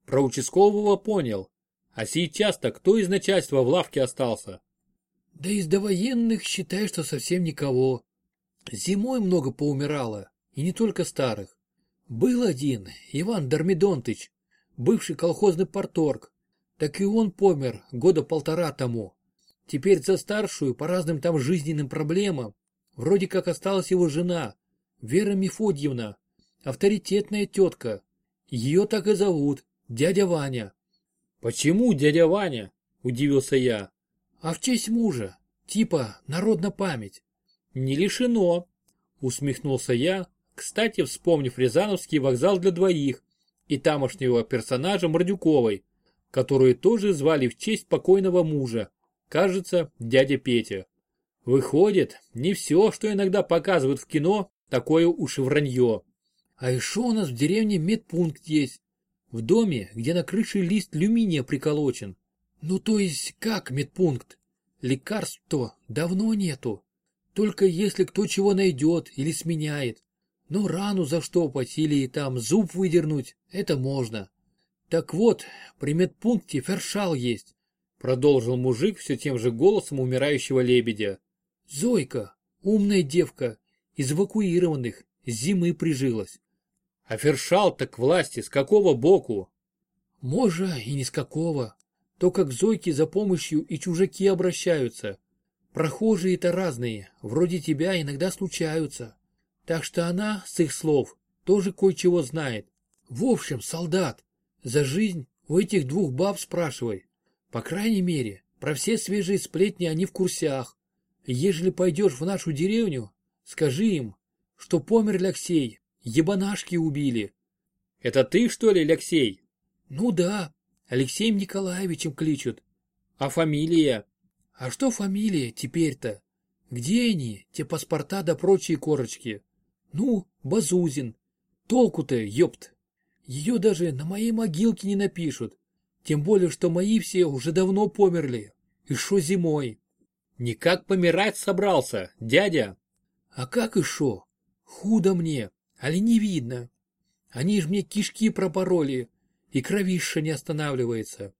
Про участкового понял. А сейчас-то кто из начальства в лавке остался? Да из довоенных считай, что совсем никого. Зимой много поумирало, и не только старых. Был один, Иван Дармидонтыч, бывший колхозный порторг. Так и он помер года полтора тому. Теперь за старшую по разным там жизненным проблемам вроде как осталась его жена, Вера Мефодьевна, авторитетная тетка. Ее так и зовут, дядя Ваня. Почему дядя Ваня? Удивился я. А в честь мужа, типа народна память. Не лишено, усмехнулся я, кстати, вспомнив Рязановский вокзал для двоих и тамошнего персонажа Мордюковой, которую тоже звали в честь покойного мужа, кажется, дядя Петя. Выходит, не все, что иногда показывают в кино, такое уж и вранье. А еще у нас в деревне медпункт есть. В доме, где на крыше лист люминия приколочен. Ну то есть как медпункт? Лекарств-то давно нету. Только если кто чего найдет или сменяет. Ну рану заштопать или там зуб выдернуть, это можно. Так вот, при медпункте фершал есть. Продолжил мужик все тем же голосом умирающего лебедя. Зойка, умная девка, из эвакуированных, с зимы прижилась. А фершал так к власти с какого боку? Може и не с какого. То как Зойки за помощью и чужаки обращаются. Прохожие-то разные, вроде тебя иногда случаются. Так что она, с их слов, тоже кое-чего знает. В общем, солдат, за жизнь у этих двух баб спрашивай. По крайней мере, про все свежие сплетни они в курсях. Ежели пойдешь в нашу деревню, скажи им, что помер Алексей, ебанашки убили. Это ты, что ли, Алексей? Ну да, Алексеем Николаевичем кличут. А фамилия? А что фамилия теперь-то? Где они, те паспорта да прочие корочки? Ну, Базузин. Толку-то, ёпт. Ее даже на моей могилке не напишут. Тем более, что мои все уже давно померли. И шо зимой? Никак помирать собрался, дядя. А как и шо? Худо мне, али не видно. Они ж мне кишки пропороли, и кровища не останавливается.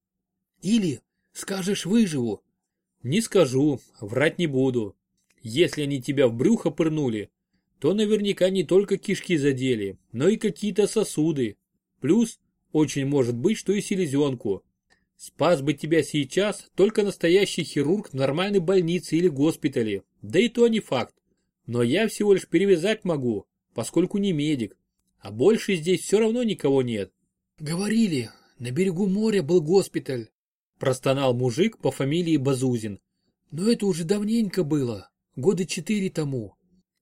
Или скажешь выживу. Не скажу, врать не буду. Если они тебя в брюхо пырнули, то наверняка не только кишки задели, но и какие-то сосуды. Плюс, очень может быть, что и селезенку. Спас бы тебя сейчас только настоящий хирург в нормальной больнице или госпитале, да и то не факт. Но я всего лишь перевязать могу, поскольку не медик, а больше здесь все равно никого нет. Говорили, на берегу моря был госпиталь, простонал мужик по фамилии Базузин. Но это уже давненько было, года четыре тому.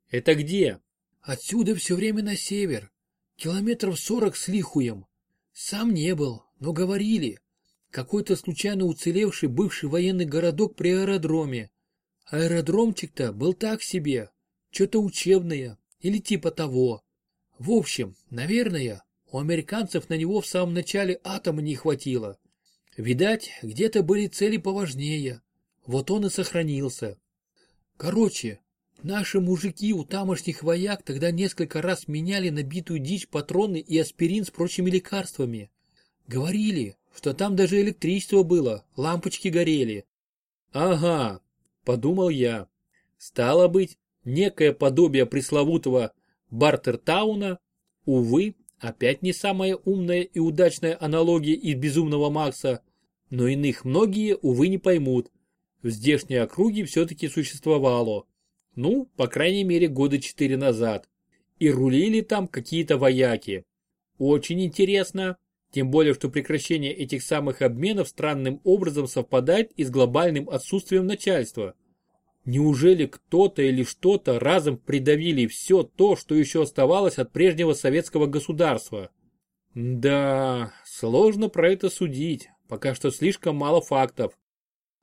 Это где? Отсюда все время на север, километров сорок с лихуем. Сам не был, но говорили. Какой-то случайно уцелевший бывший военный городок при аэродроме. Аэродромчик-то был так себе, что-то учебное или типа того. В общем, наверное, у американцев на него в самом начале атома не хватило. Видать, где-то были цели поважнее. Вот он и сохранился. Короче, наши мужики у тамошних вояк тогда несколько раз меняли набитую дичь патроны и аспирин с прочими лекарствами. Говорили, что там даже электричество было, лампочки горели. Ага, подумал я. Стало быть, некое подобие пресловутого Бартертауна, увы, опять не самая умная и удачная аналогия из «Безумного Макса», но иных многие, увы, не поймут. В здешней округе все-таки существовало. Ну, по крайней мере, года четыре назад. И рулили там какие-то вояки. Очень интересно, тем более, что прекращение этих самых обменов странным образом совпадает и с глобальным отсутствием начальства. Неужели кто-то или что-то разом придавили все то, что еще оставалось от прежнего советского государства? Да, сложно про это судить, пока что слишком мало фактов.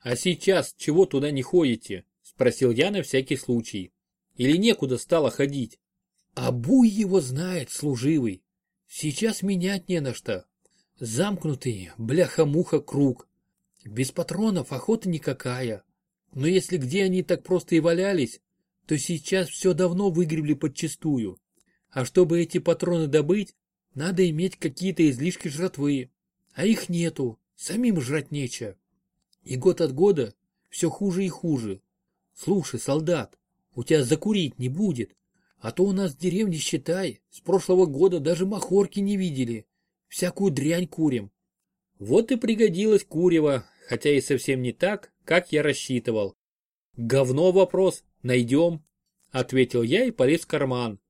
А сейчас чего туда не ходите? Спросил я на всякий случай. Или некуда стало ходить? А буй его знает, служивый. Сейчас менять не на что. Замкнутый, бляха-муха, круг. Без патронов охота никакая. Но если где они так просто и валялись, то сейчас все давно выгребли подчистую. А чтобы эти патроны добыть, надо иметь какие-то излишки жратвы. А их нету, самим жрать нечего. И год от года все хуже и хуже. Слушай, солдат, у тебя закурить не будет. А то у нас в деревне, считай, с прошлого года даже махорки не видели. Всякую дрянь курим. Вот и пригодилось курево, хотя и совсем не так, как я рассчитывал. Говно вопрос, найдем, ответил я и полез в карман.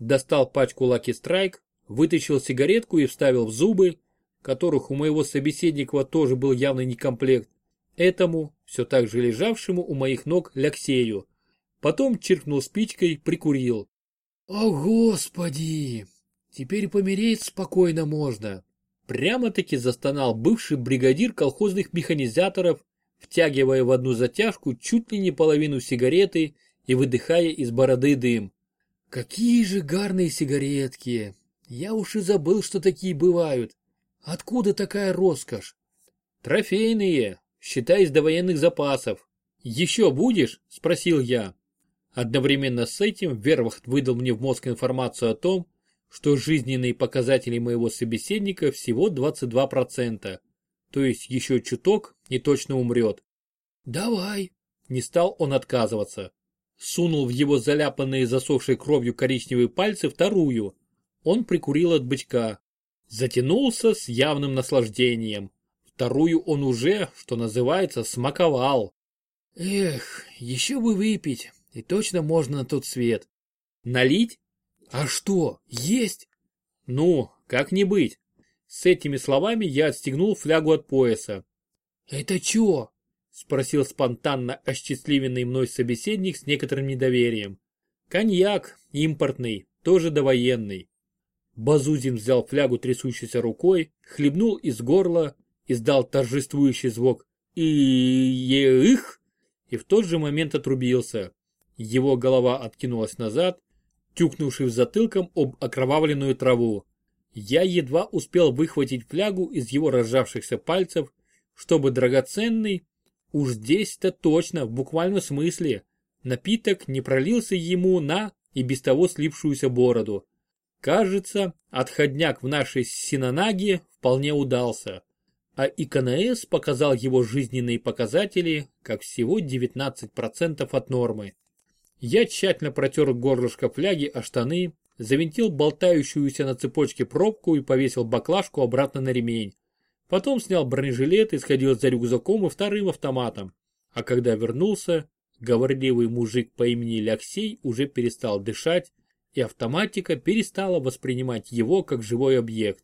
Достал пачку Lucky Strike, вытащил сигаретку и вставил в зубы, которых у моего собеседника тоже был явный некомплект, этому, все так же лежавшему у моих ног Ляксею. Потом чиркнул спичкой, прикурил. «О, Господи! Теперь помереть спокойно можно!» Прямо-таки застонал бывший бригадир колхозных механизаторов, втягивая в одну затяжку чуть ли не половину сигареты и выдыхая из бороды дым. Какие же гарные сигаретки! Я уж и забыл, что такие бывают. Откуда такая роскошь? Трофейные, считай из довоенных запасов. Еще будешь? Спросил я. Одновременно с этим Вервахт выдал мне в мозг информацию о том, что жизненные показатели моего собеседника всего 22%, то есть еще чуток и точно умрет. «Давай!» Не стал он отказываться. Сунул в его заляпанные засохшей кровью коричневые пальцы вторую. Он прикурил от бычка. Затянулся с явным наслаждением. Вторую он уже, что называется, смаковал. Эх, еще бы выпить, и точно можно на тот свет. Налить? А что, есть? Ну, как не быть. С этими словами я отстегнул флягу от пояса. Это чё? Спросил спонтанно осчастливенный мной собеседник с некоторым недоверием. Коньяк, импортный, тоже довоенный. Базузин взял флягу трясущейся рукой, хлебнул из горла, издал торжествующий звук и их и в тот же момент отрубился. Его голова откинулась назад, тюкнувшись затылком об окровавленную траву. Я едва успел выхватить флягу из его разжавшихся пальцев, чтобы драгоценный, уж здесь-то точно, в буквальном смысле, напиток не пролился ему на и без того слипшуюся бороду. Кажется, отходняк в нашей Синанаге вполне удался, а ИКНС показал его жизненные показатели как всего 19% от нормы. Я тщательно протер горлышко фляги о штаны, завинтил болтающуюся на цепочке пробку и повесил баклажку обратно на ремень. Потом снял бронежилет и сходил за рюкзаком и вторым автоматом. А когда вернулся, говорливый мужик по имени Алексей уже перестал дышать, и автоматика перестала воспринимать его как живой объект.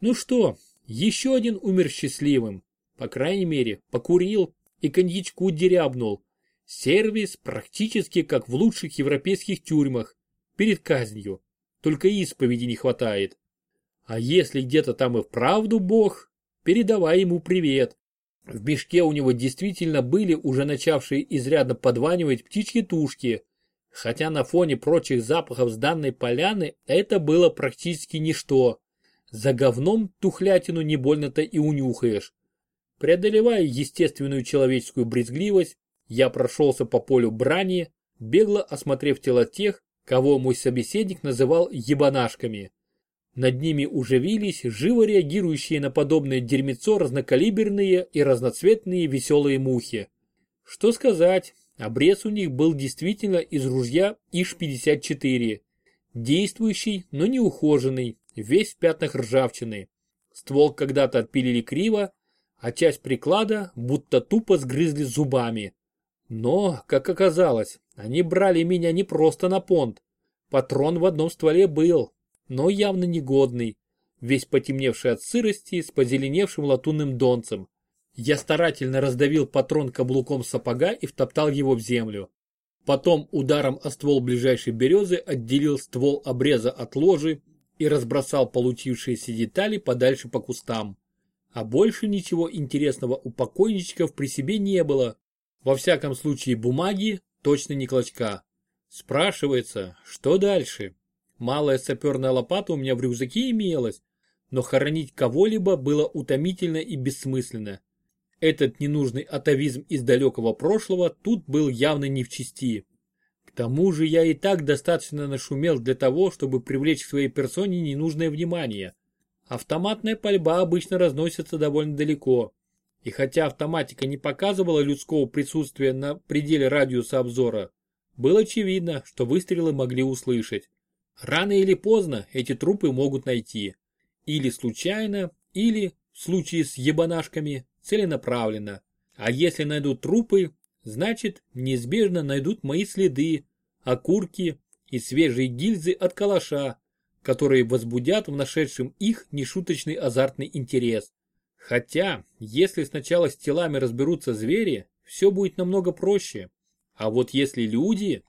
Ну что, еще один умер счастливым. По крайней мере, покурил и коньячку дерябнул. Сервис практически как в лучших европейских тюрьмах. Перед казнью. Только исповеди не хватает. А если где-то там и вправду бог, передавай ему привет. В мешке у него действительно были уже начавшие изрядно подванивать птичьи-тушки, хотя на фоне прочих запахов с данной поляны это было практически ничто. За говном тухлятину не больно-то и унюхаешь. Преодолевая естественную человеческую брезгливость, я прошелся по полю брани, бегло осмотрев тела тех, кого мой собеседник называл ебанашками. Над ними уже вились живо реагирующие на подобное дерьмецо разнокалиберные и разноцветные веселые мухи. Что сказать, обрез у них был действительно из ружья ИШ-54. Действующий, но не ухоженный, весь в пятнах ржавчины. Ствол когда-то отпилили криво, а часть приклада будто тупо сгрызли зубами. Но, как оказалось, они брали меня не просто на понт. Патрон в одном стволе был, но явно негодный, весь потемневший от сырости с позеленевшим латунным донцем. Я старательно раздавил патрон каблуком сапога и втоптал его в землю. Потом ударом о ствол ближайшей березы отделил ствол обреза от ложи и разбросал получившиеся детали подальше по кустам. А больше ничего интересного у покойничков при себе не было. Во всяком случае бумаги точно не клочка. Спрашивается, что дальше? Малая саперная лопата у меня в рюкзаке имелась, но хоронить кого-либо было утомительно и бессмысленно. Этот ненужный атовизм из далекого прошлого тут был явно не в чести. К тому же я и так достаточно нашумел для того, чтобы привлечь к своей персоне ненужное внимание. Автоматная пальба обычно разносится довольно далеко. И хотя автоматика не показывала людского присутствия на пределе радиуса обзора, было очевидно, что выстрелы могли услышать. Рано или поздно эти трупы могут найти. Или случайно, или, в случае с ебанашками, целенаправленно. А если найдут трупы, значит неизбежно найдут мои следы, окурки и свежие гильзы от калаша, которые возбудят в нашедшем их нешуточный азартный интерес. Хотя, если сначала с телами разберутся звери, все будет намного проще. А вот если люди,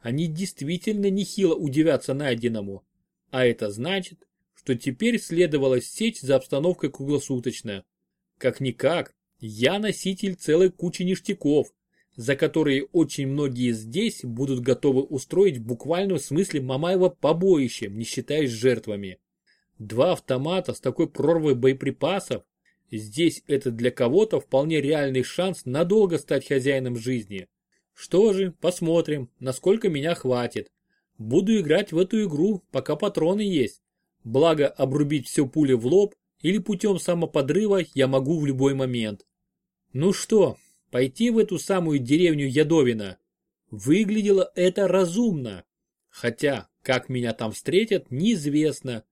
они действительно нехило удивятся найденному. А это значит, что теперь следовало сечь за обстановкой круглосуточно. Как-никак, я носитель целой кучи ништяков, за которые очень многие здесь будут готовы устроить в буквальном смысле Мамаева побоище, не считаясь жертвами. Два автомата с такой прорвой боеприпасов, здесь это для кого-то вполне реальный шанс надолго стать хозяином жизни. Что же, посмотрим, насколько меня хватит. Буду играть в эту игру, пока патроны есть. Благо, обрубить все пули в лоб или путем самоподрыва я могу в любой момент. Ну что, пойти в эту самую деревню Ядовина? Выглядело это разумно. Хотя, как меня там встретят, неизвестно.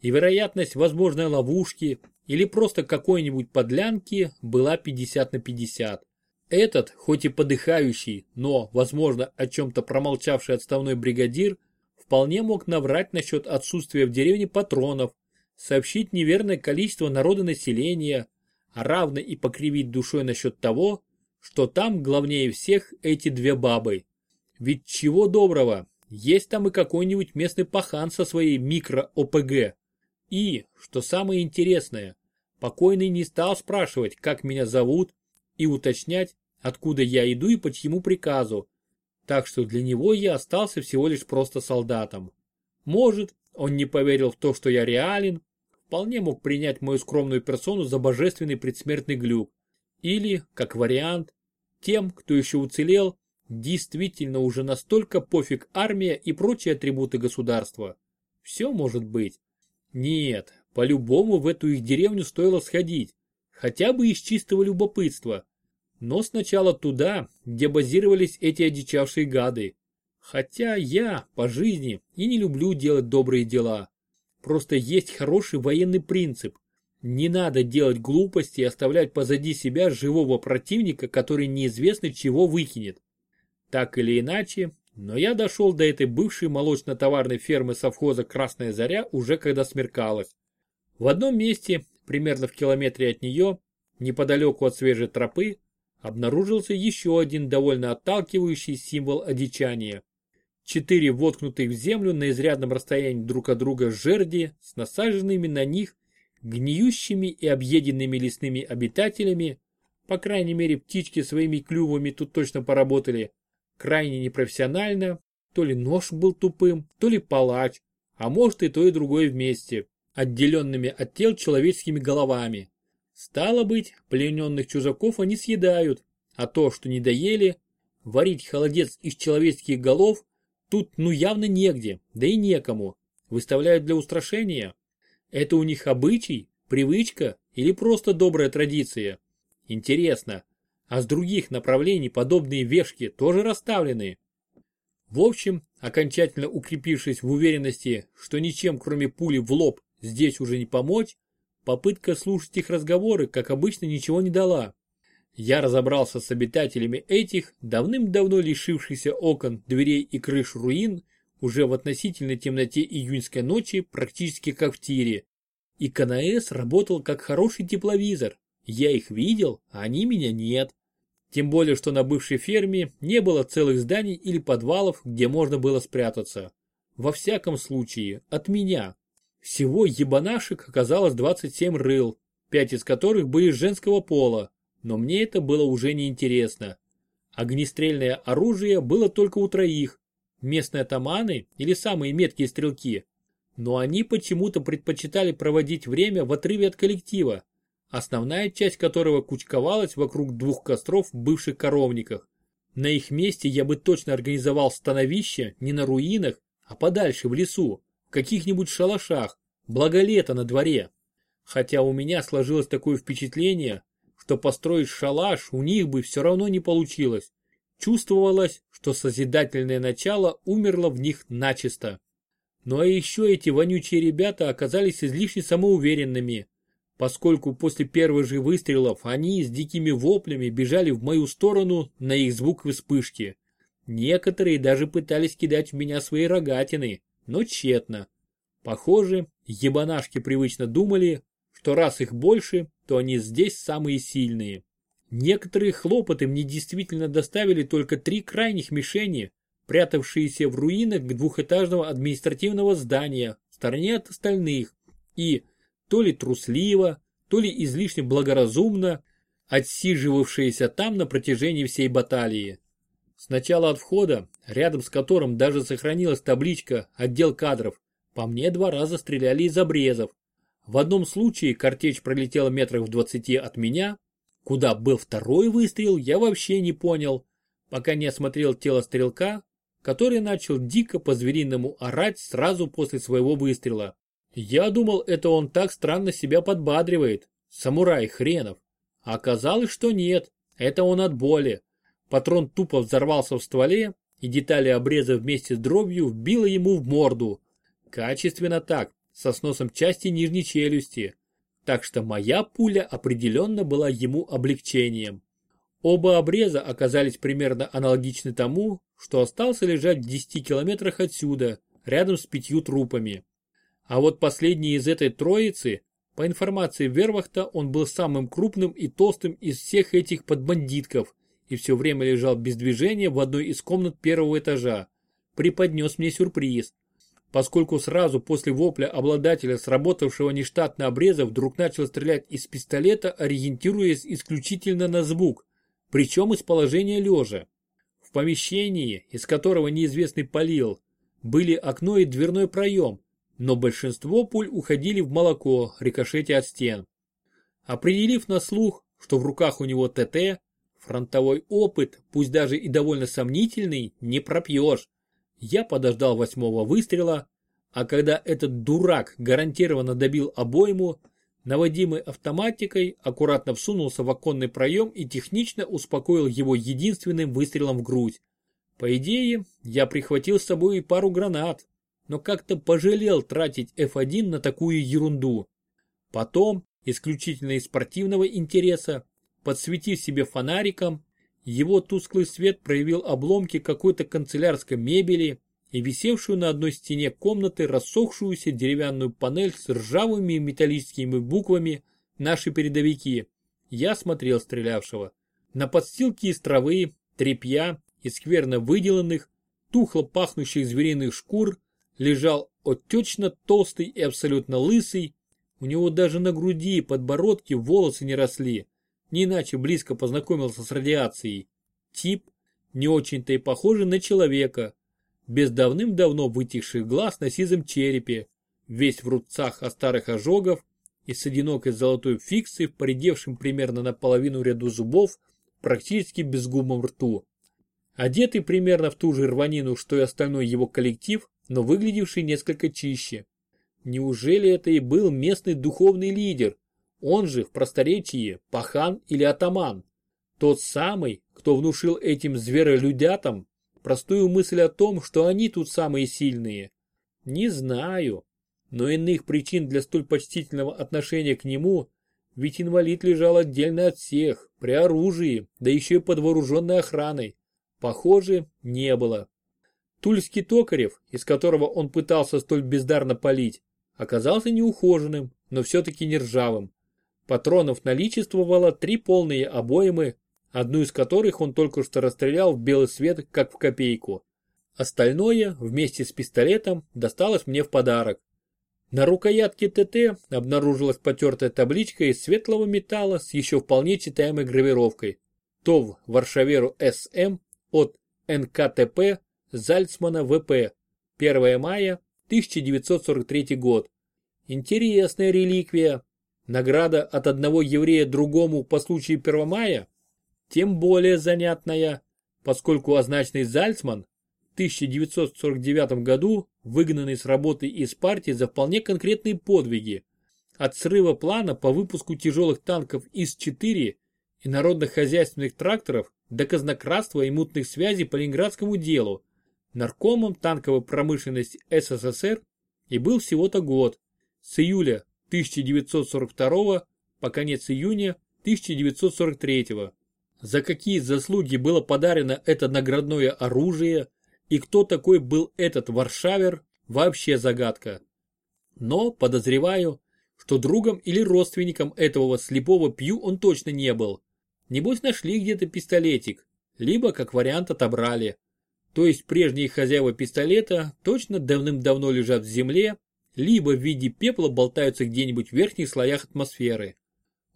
И вероятность возможной ловушки или просто какой-нибудь подлянки была 50 на 50. Этот, хоть и подыхающий, но, возможно, о чем-то промолчавший отставной бригадир, вполне мог наврать насчет отсутствия в деревне патронов, сообщить неверное количество народа населения, а равно и покривить душой насчет того, что там главнее всех эти две бабы. Ведь чего доброго, есть там и какой-нибудь местный пахан со своей микро-ОПГ. И, что самое интересное, покойный не стал спрашивать, как меня зовут, и уточнять, откуда я иду и по чьему приказу. Так что для него я остался всего лишь просто солдатом. Может, он не поверил в то, что я реален, вполне мог принять мою скромную персону за божественный предсмертный глюк. Или, как вариант, тем, кто еще уцелел, действительно уже настолько пофиг армия и прочие атрибуты государства. Все может быть. Нет, по-любому в эту их деревню стоило сходить. Хотя бы из чистого любопытства. Но сначала туда, где базировались эти одичавшие гады. Хотя я, по жизни, и не люблю делать добрые дела. Просто есть хороший военный принцип. Не надо делать глупости и оставлять позади себя живого противника, который неизвестно чего выкинет. Так или иначе, но я дошел до этой бывшей молочно-товарной фермы совхоза «Красная заря» уже когда смеркалось. В одном месте, примерно в километре от нее, неподалеку от свежей тропы, обнаружился еще один довольно отталкивающий символ одичания. Четыре воткнутых в землю на изрядном расстоянии друг от друга жерди с насаженными на них гниющими и объеденными лесными обитателями, по крайней мере птички своими клювами тут точно поработали, крайне непрофессионально, то ли нож был тупым, то ли палач, а может и то и другое вместе, отделенными от тел человеческими головами. Стало быть, плененных чужаков они съедают, а то, что не доели, варить холодец из человеческих голов тут ну явно негде, да и некому. Выставляют для устрашения. Это у них обычай, привычка или просто добрая традиция? Интересно, а с других направлений подобные вешки тоже расставлены. В общем, окончательно укрепившись в уверенности, что ничем кроме пули в лоб здесь уже не помочь, попытка слушать их разговоры, как обычно, ничего не дала. Я разобрался с обитателями этих, давным-давно лишившихся окон, дверей и крыш руин, уже в относительной темноте июньской ночи, практически как в тире. И КНС работал как хороший тепловизор. Я их видел, а они меня нет. Тем более, что на бывшей ферме не было целых зданий или подвалов, где можно было спрятаться. Во всяком случае, от меня. Всего ебанашек оказалось 27 рыл, 5 из которых были женского пола, но мне это было уже неинтересно. Огнестрельное оружие было только у троих, местные атаманы или самые меткие стрелки, но они почему-то предпочитали проводить время в отрыве от коллектива, основная часть которого кучковалась вокруг двух костров в бывших коровниках. На их месте я бы точно организовал становище не на руинах, а подальше в лесу, в каких-нибудь шалашах, благо лето на дворе. Хотя у меня сложилось такое впечатление, что построить шалаш у них бы все равно не получилось. Чувствовалось, что созидательное начало умерло в них начисто. Ну а еще эти вонючие ребята оказались излишне самоуверенными, поскольку после первых же выстрелов они с дикими воплями бежали в мою сторону на их звук вспышки. Некоторые даже пытались кидать в меня свои рогатины, но тщетно. Похоже, ебанашки привычно думали, что раз их больше, то они здесь самые сильные. Некоторые хлопоты мне действительно доставили только три крайних мишени, прятавшиеся в руинах двухэтажного административного здания в стороне от остальных и, то ли трусливо, то ли излишне благоразумно, отсиживавшиеся там на протяжении всей баталии. Сначала от входа, рядом с которым даже сохранилась табличка «Отдел кадров», по мне два раза стреляли из обрезов. В одном случае картечь пролетела метрах в двадцати от меня, куда был второй выстрел, я вообще не понял, пока не осмотрел тело стрелка, который начал дико по-звериному орать сразу после своего выстрела. Я думал, это он так странно себя подбадривает, самурай хренов. Оказалось, что нет, это он от боли. Патрон тупо взорвался в стволе, и детали обреза вместе с дробью вбило ему в морду. Качественно так, со сносом части нижней челюсти. Так что моя пуля определенно была ему облегчением. Оба обреза оказались примерно аналогичны тому, что остался лежать в 10 километрах отсюда, рядом с пятью трупами. А вот последний из этой троицы, по информации Вервахта, он был самым крупным и толстым из всех этих подбандитков и все время лежал без движения в одной из комнат первого этажа. Преподнес мне сюрприз, поскольку сразу после вопля обладателя сработавшего нештатно обреза вдруг начал стрелять из пистолета, ориентируясь исключительно на звук, причем из положения лежа. В помещении, из которого неизвестный полил, были окно и дверной проем, но большинство пуль уходили в молоко, рикошете от стен. Определив на слух, что в руках у него ТТ, фронтовой опыт, пусть даже и довольно сомнительный, не пропьешь. Я подождал восьмого выстрела, а когда этот дурак гарантированно добил обойму, наводимый автоматикой аккуратно всунулся в оконный проем и технично успокоил его единственным выстрелом в грудь. По идее, я прихватил с собой и пару гранат, но как-то пожалел тратить F1 на такую ерунду. Потом, исключительно из спортивного интереса, подсветив себе фонариком, его тусклый свет проявил обломки какой-то канцелярской мебели и висевшую на одной стене комнаты рассохшуюся деревянную панель с ржавыми металлическими буквами «Наши передовики». Я смотрел стрелявшего. На подстилке из травы, тряпья и скверно выделанных, тухло пахнущих звериных шкур лежал отечно толстый и абсолютно лысый, у него даже на груди и подбородке волосы не росли, не иначе близко познакомился с радиацией. Тип не очень-то и похожий на человека, без давным-давно вытекших глаз на сизом черепе, весь в рубцах от старых ожогов и с одинокой золотой фиксой, поредевшим примерно наполовину ряду зубов, практически без безгубом рту. Одетый примерно в ту же рванину, что и остальной его коллектив, но выглядевший несколько чище. Неужели это и был местный духовный лидер, он же в просторечии пахан или атаман? Тот самый, кто внушил этим зверолюдятам простую мысль о том, что они тут самые сильные? Не знаю, но иных причин для столь почтительного отношения к нему, ведь инвалид лежал отдельно от всех, при оружии, да еще и под вооруженной охраной, похоже, не было. Тульский Токарев, из которого он пытался столь бездарно палить, оказался неухоженным, но все-таки не ржавым. Патронов наличествовало три полные обоймы, одну из которых он только что расстрелял в белый свет, как в копейку. Остальное, вместе с пистолетом, досталось мне в подарок. На рукоятке ТТ обнаружилась потертая табличка из светлого металла с еще вполне читаемой гравировкой. ТОВ Варшаверу СМ от НКТП Зальцмана ВП. 1 мая 1943 год. Интересная реликвия. Награда от одного еврея другому по случаю 1 мая? Тем более занятная, поскольку означенный Зальцман в 1949 году выгнанный с работы из партии за вполне конкретные подвиги. От срыва плана по выпуску тяжелых танков ИС-4 и народных хозяйственных тракторов до казнократства и мутных связей по Ленинградскому делу, наркомом танковой промышленности СССР и был всего-то год, с июля 1942 по конец июня 1943. За какие заслуги было подарено это наградное оружие и кто такой был этот Варшавер, вообще загадка. Но подозреваю, что другом или родственником этого слепого пью он точно не был. Небось нашли где-то пистолетик, либо как вариант отобрали. То есть прежние хозяева пистолета точно давным-давно лежат в земле, либо в виде пепла болтаются где-нибудь в верхних слоях атмосферы.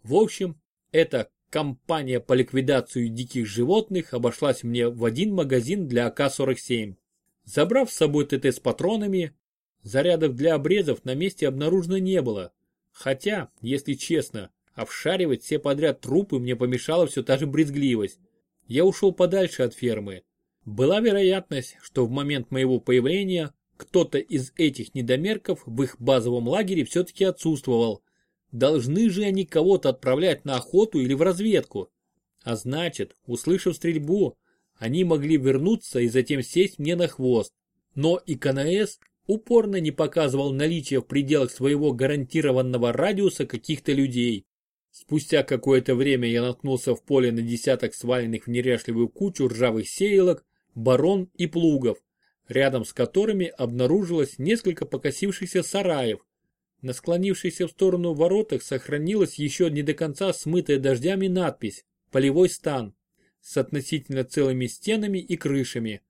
В общем, эта кампания по ликвидации диких животных обошлась мне в один магазин для АК-47. Забрав с собой ТТ с патронами, зарядов для обрезов на месте обнаружено не было. Хотя, если честно, обшаривать все подряд трупы мне помешала все та же брезгливость. Я ушел подальше от фермы. Была вероятность, что в момент моего появления кто-то из этих недомерков в их базовом лагере все-таки отсутствовал. Должны же они кого-то отправлять на охоту или в разведку. А значит, услышав стрельбу, они могли вернуться и затем сесть мне на хвост. Но и КНС упорно не показывал наличие в пределах своего гарантированного радиуса каких-то людей. Спустя какое-то время я наткнулся в поле на десяток сваленных в неряшливую кучу ржавых сеялок, барон и плугов, рядом с которыми обнаружилось несколько покосившихся сараев. На склонившейся в сторону воротах сохранилась еще не до конца смытая дождями надпись «Полевой стан» с относительно целыми стенами и крышами.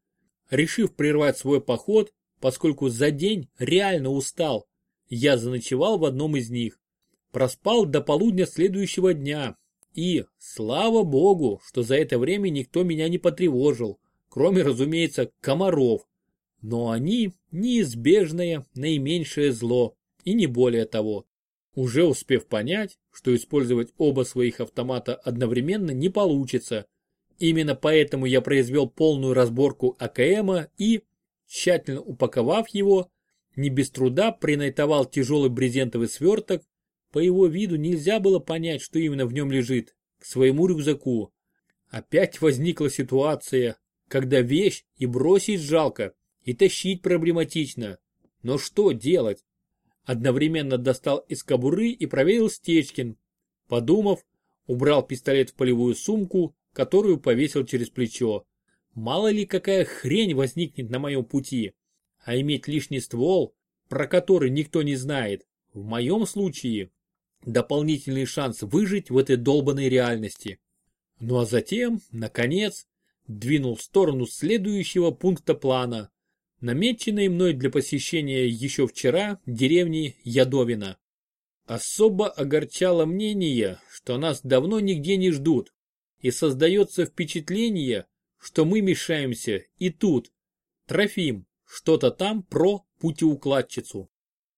Решив прервать свой поход, поскольку за день реально устал, я заночевал в одном из них. Проспал до полудня следующего дня. И, слава богу, что за это время никто меня не потревожил кроме, разумеется, комаров. Но они неизбежное наименьшее зло, и не более того. Уже успев понять, что использовать оба своих автомата одновременно не получится. Именно поэтому я произвел полную разборку АКМа и, тщательно упаковав его, не без труда принайтовал тяжелый брезентовый сверток, по его виду нельзя было понять, что именно в нем лежит, к своему рюкзаку. Опять возникла ситуация, когда вещь и бросить жалко, и тащить проблематично. Но что делать? Одновременно достал из кобуры и проверил Стечкин. Подумав, убрал пистолет в полевую сумку, которую повесил через плечо. Мало ли какая хрень возникнет на моем пути. А иметь лишний ствол, про который никто не знает, в моем случае дополнительный шанс выжить в этой долбанной реальности. Ну а затем, наконец, двинул в сторону следующего пункта плана, намеченной мной для посещения еще вчера деревни Ядовина. Особо огорчало мнение, что нас давно нигде не ждут, и создается впечатление, что мы мешаемся и тут. Трофим, что-то там про путеукладчицу.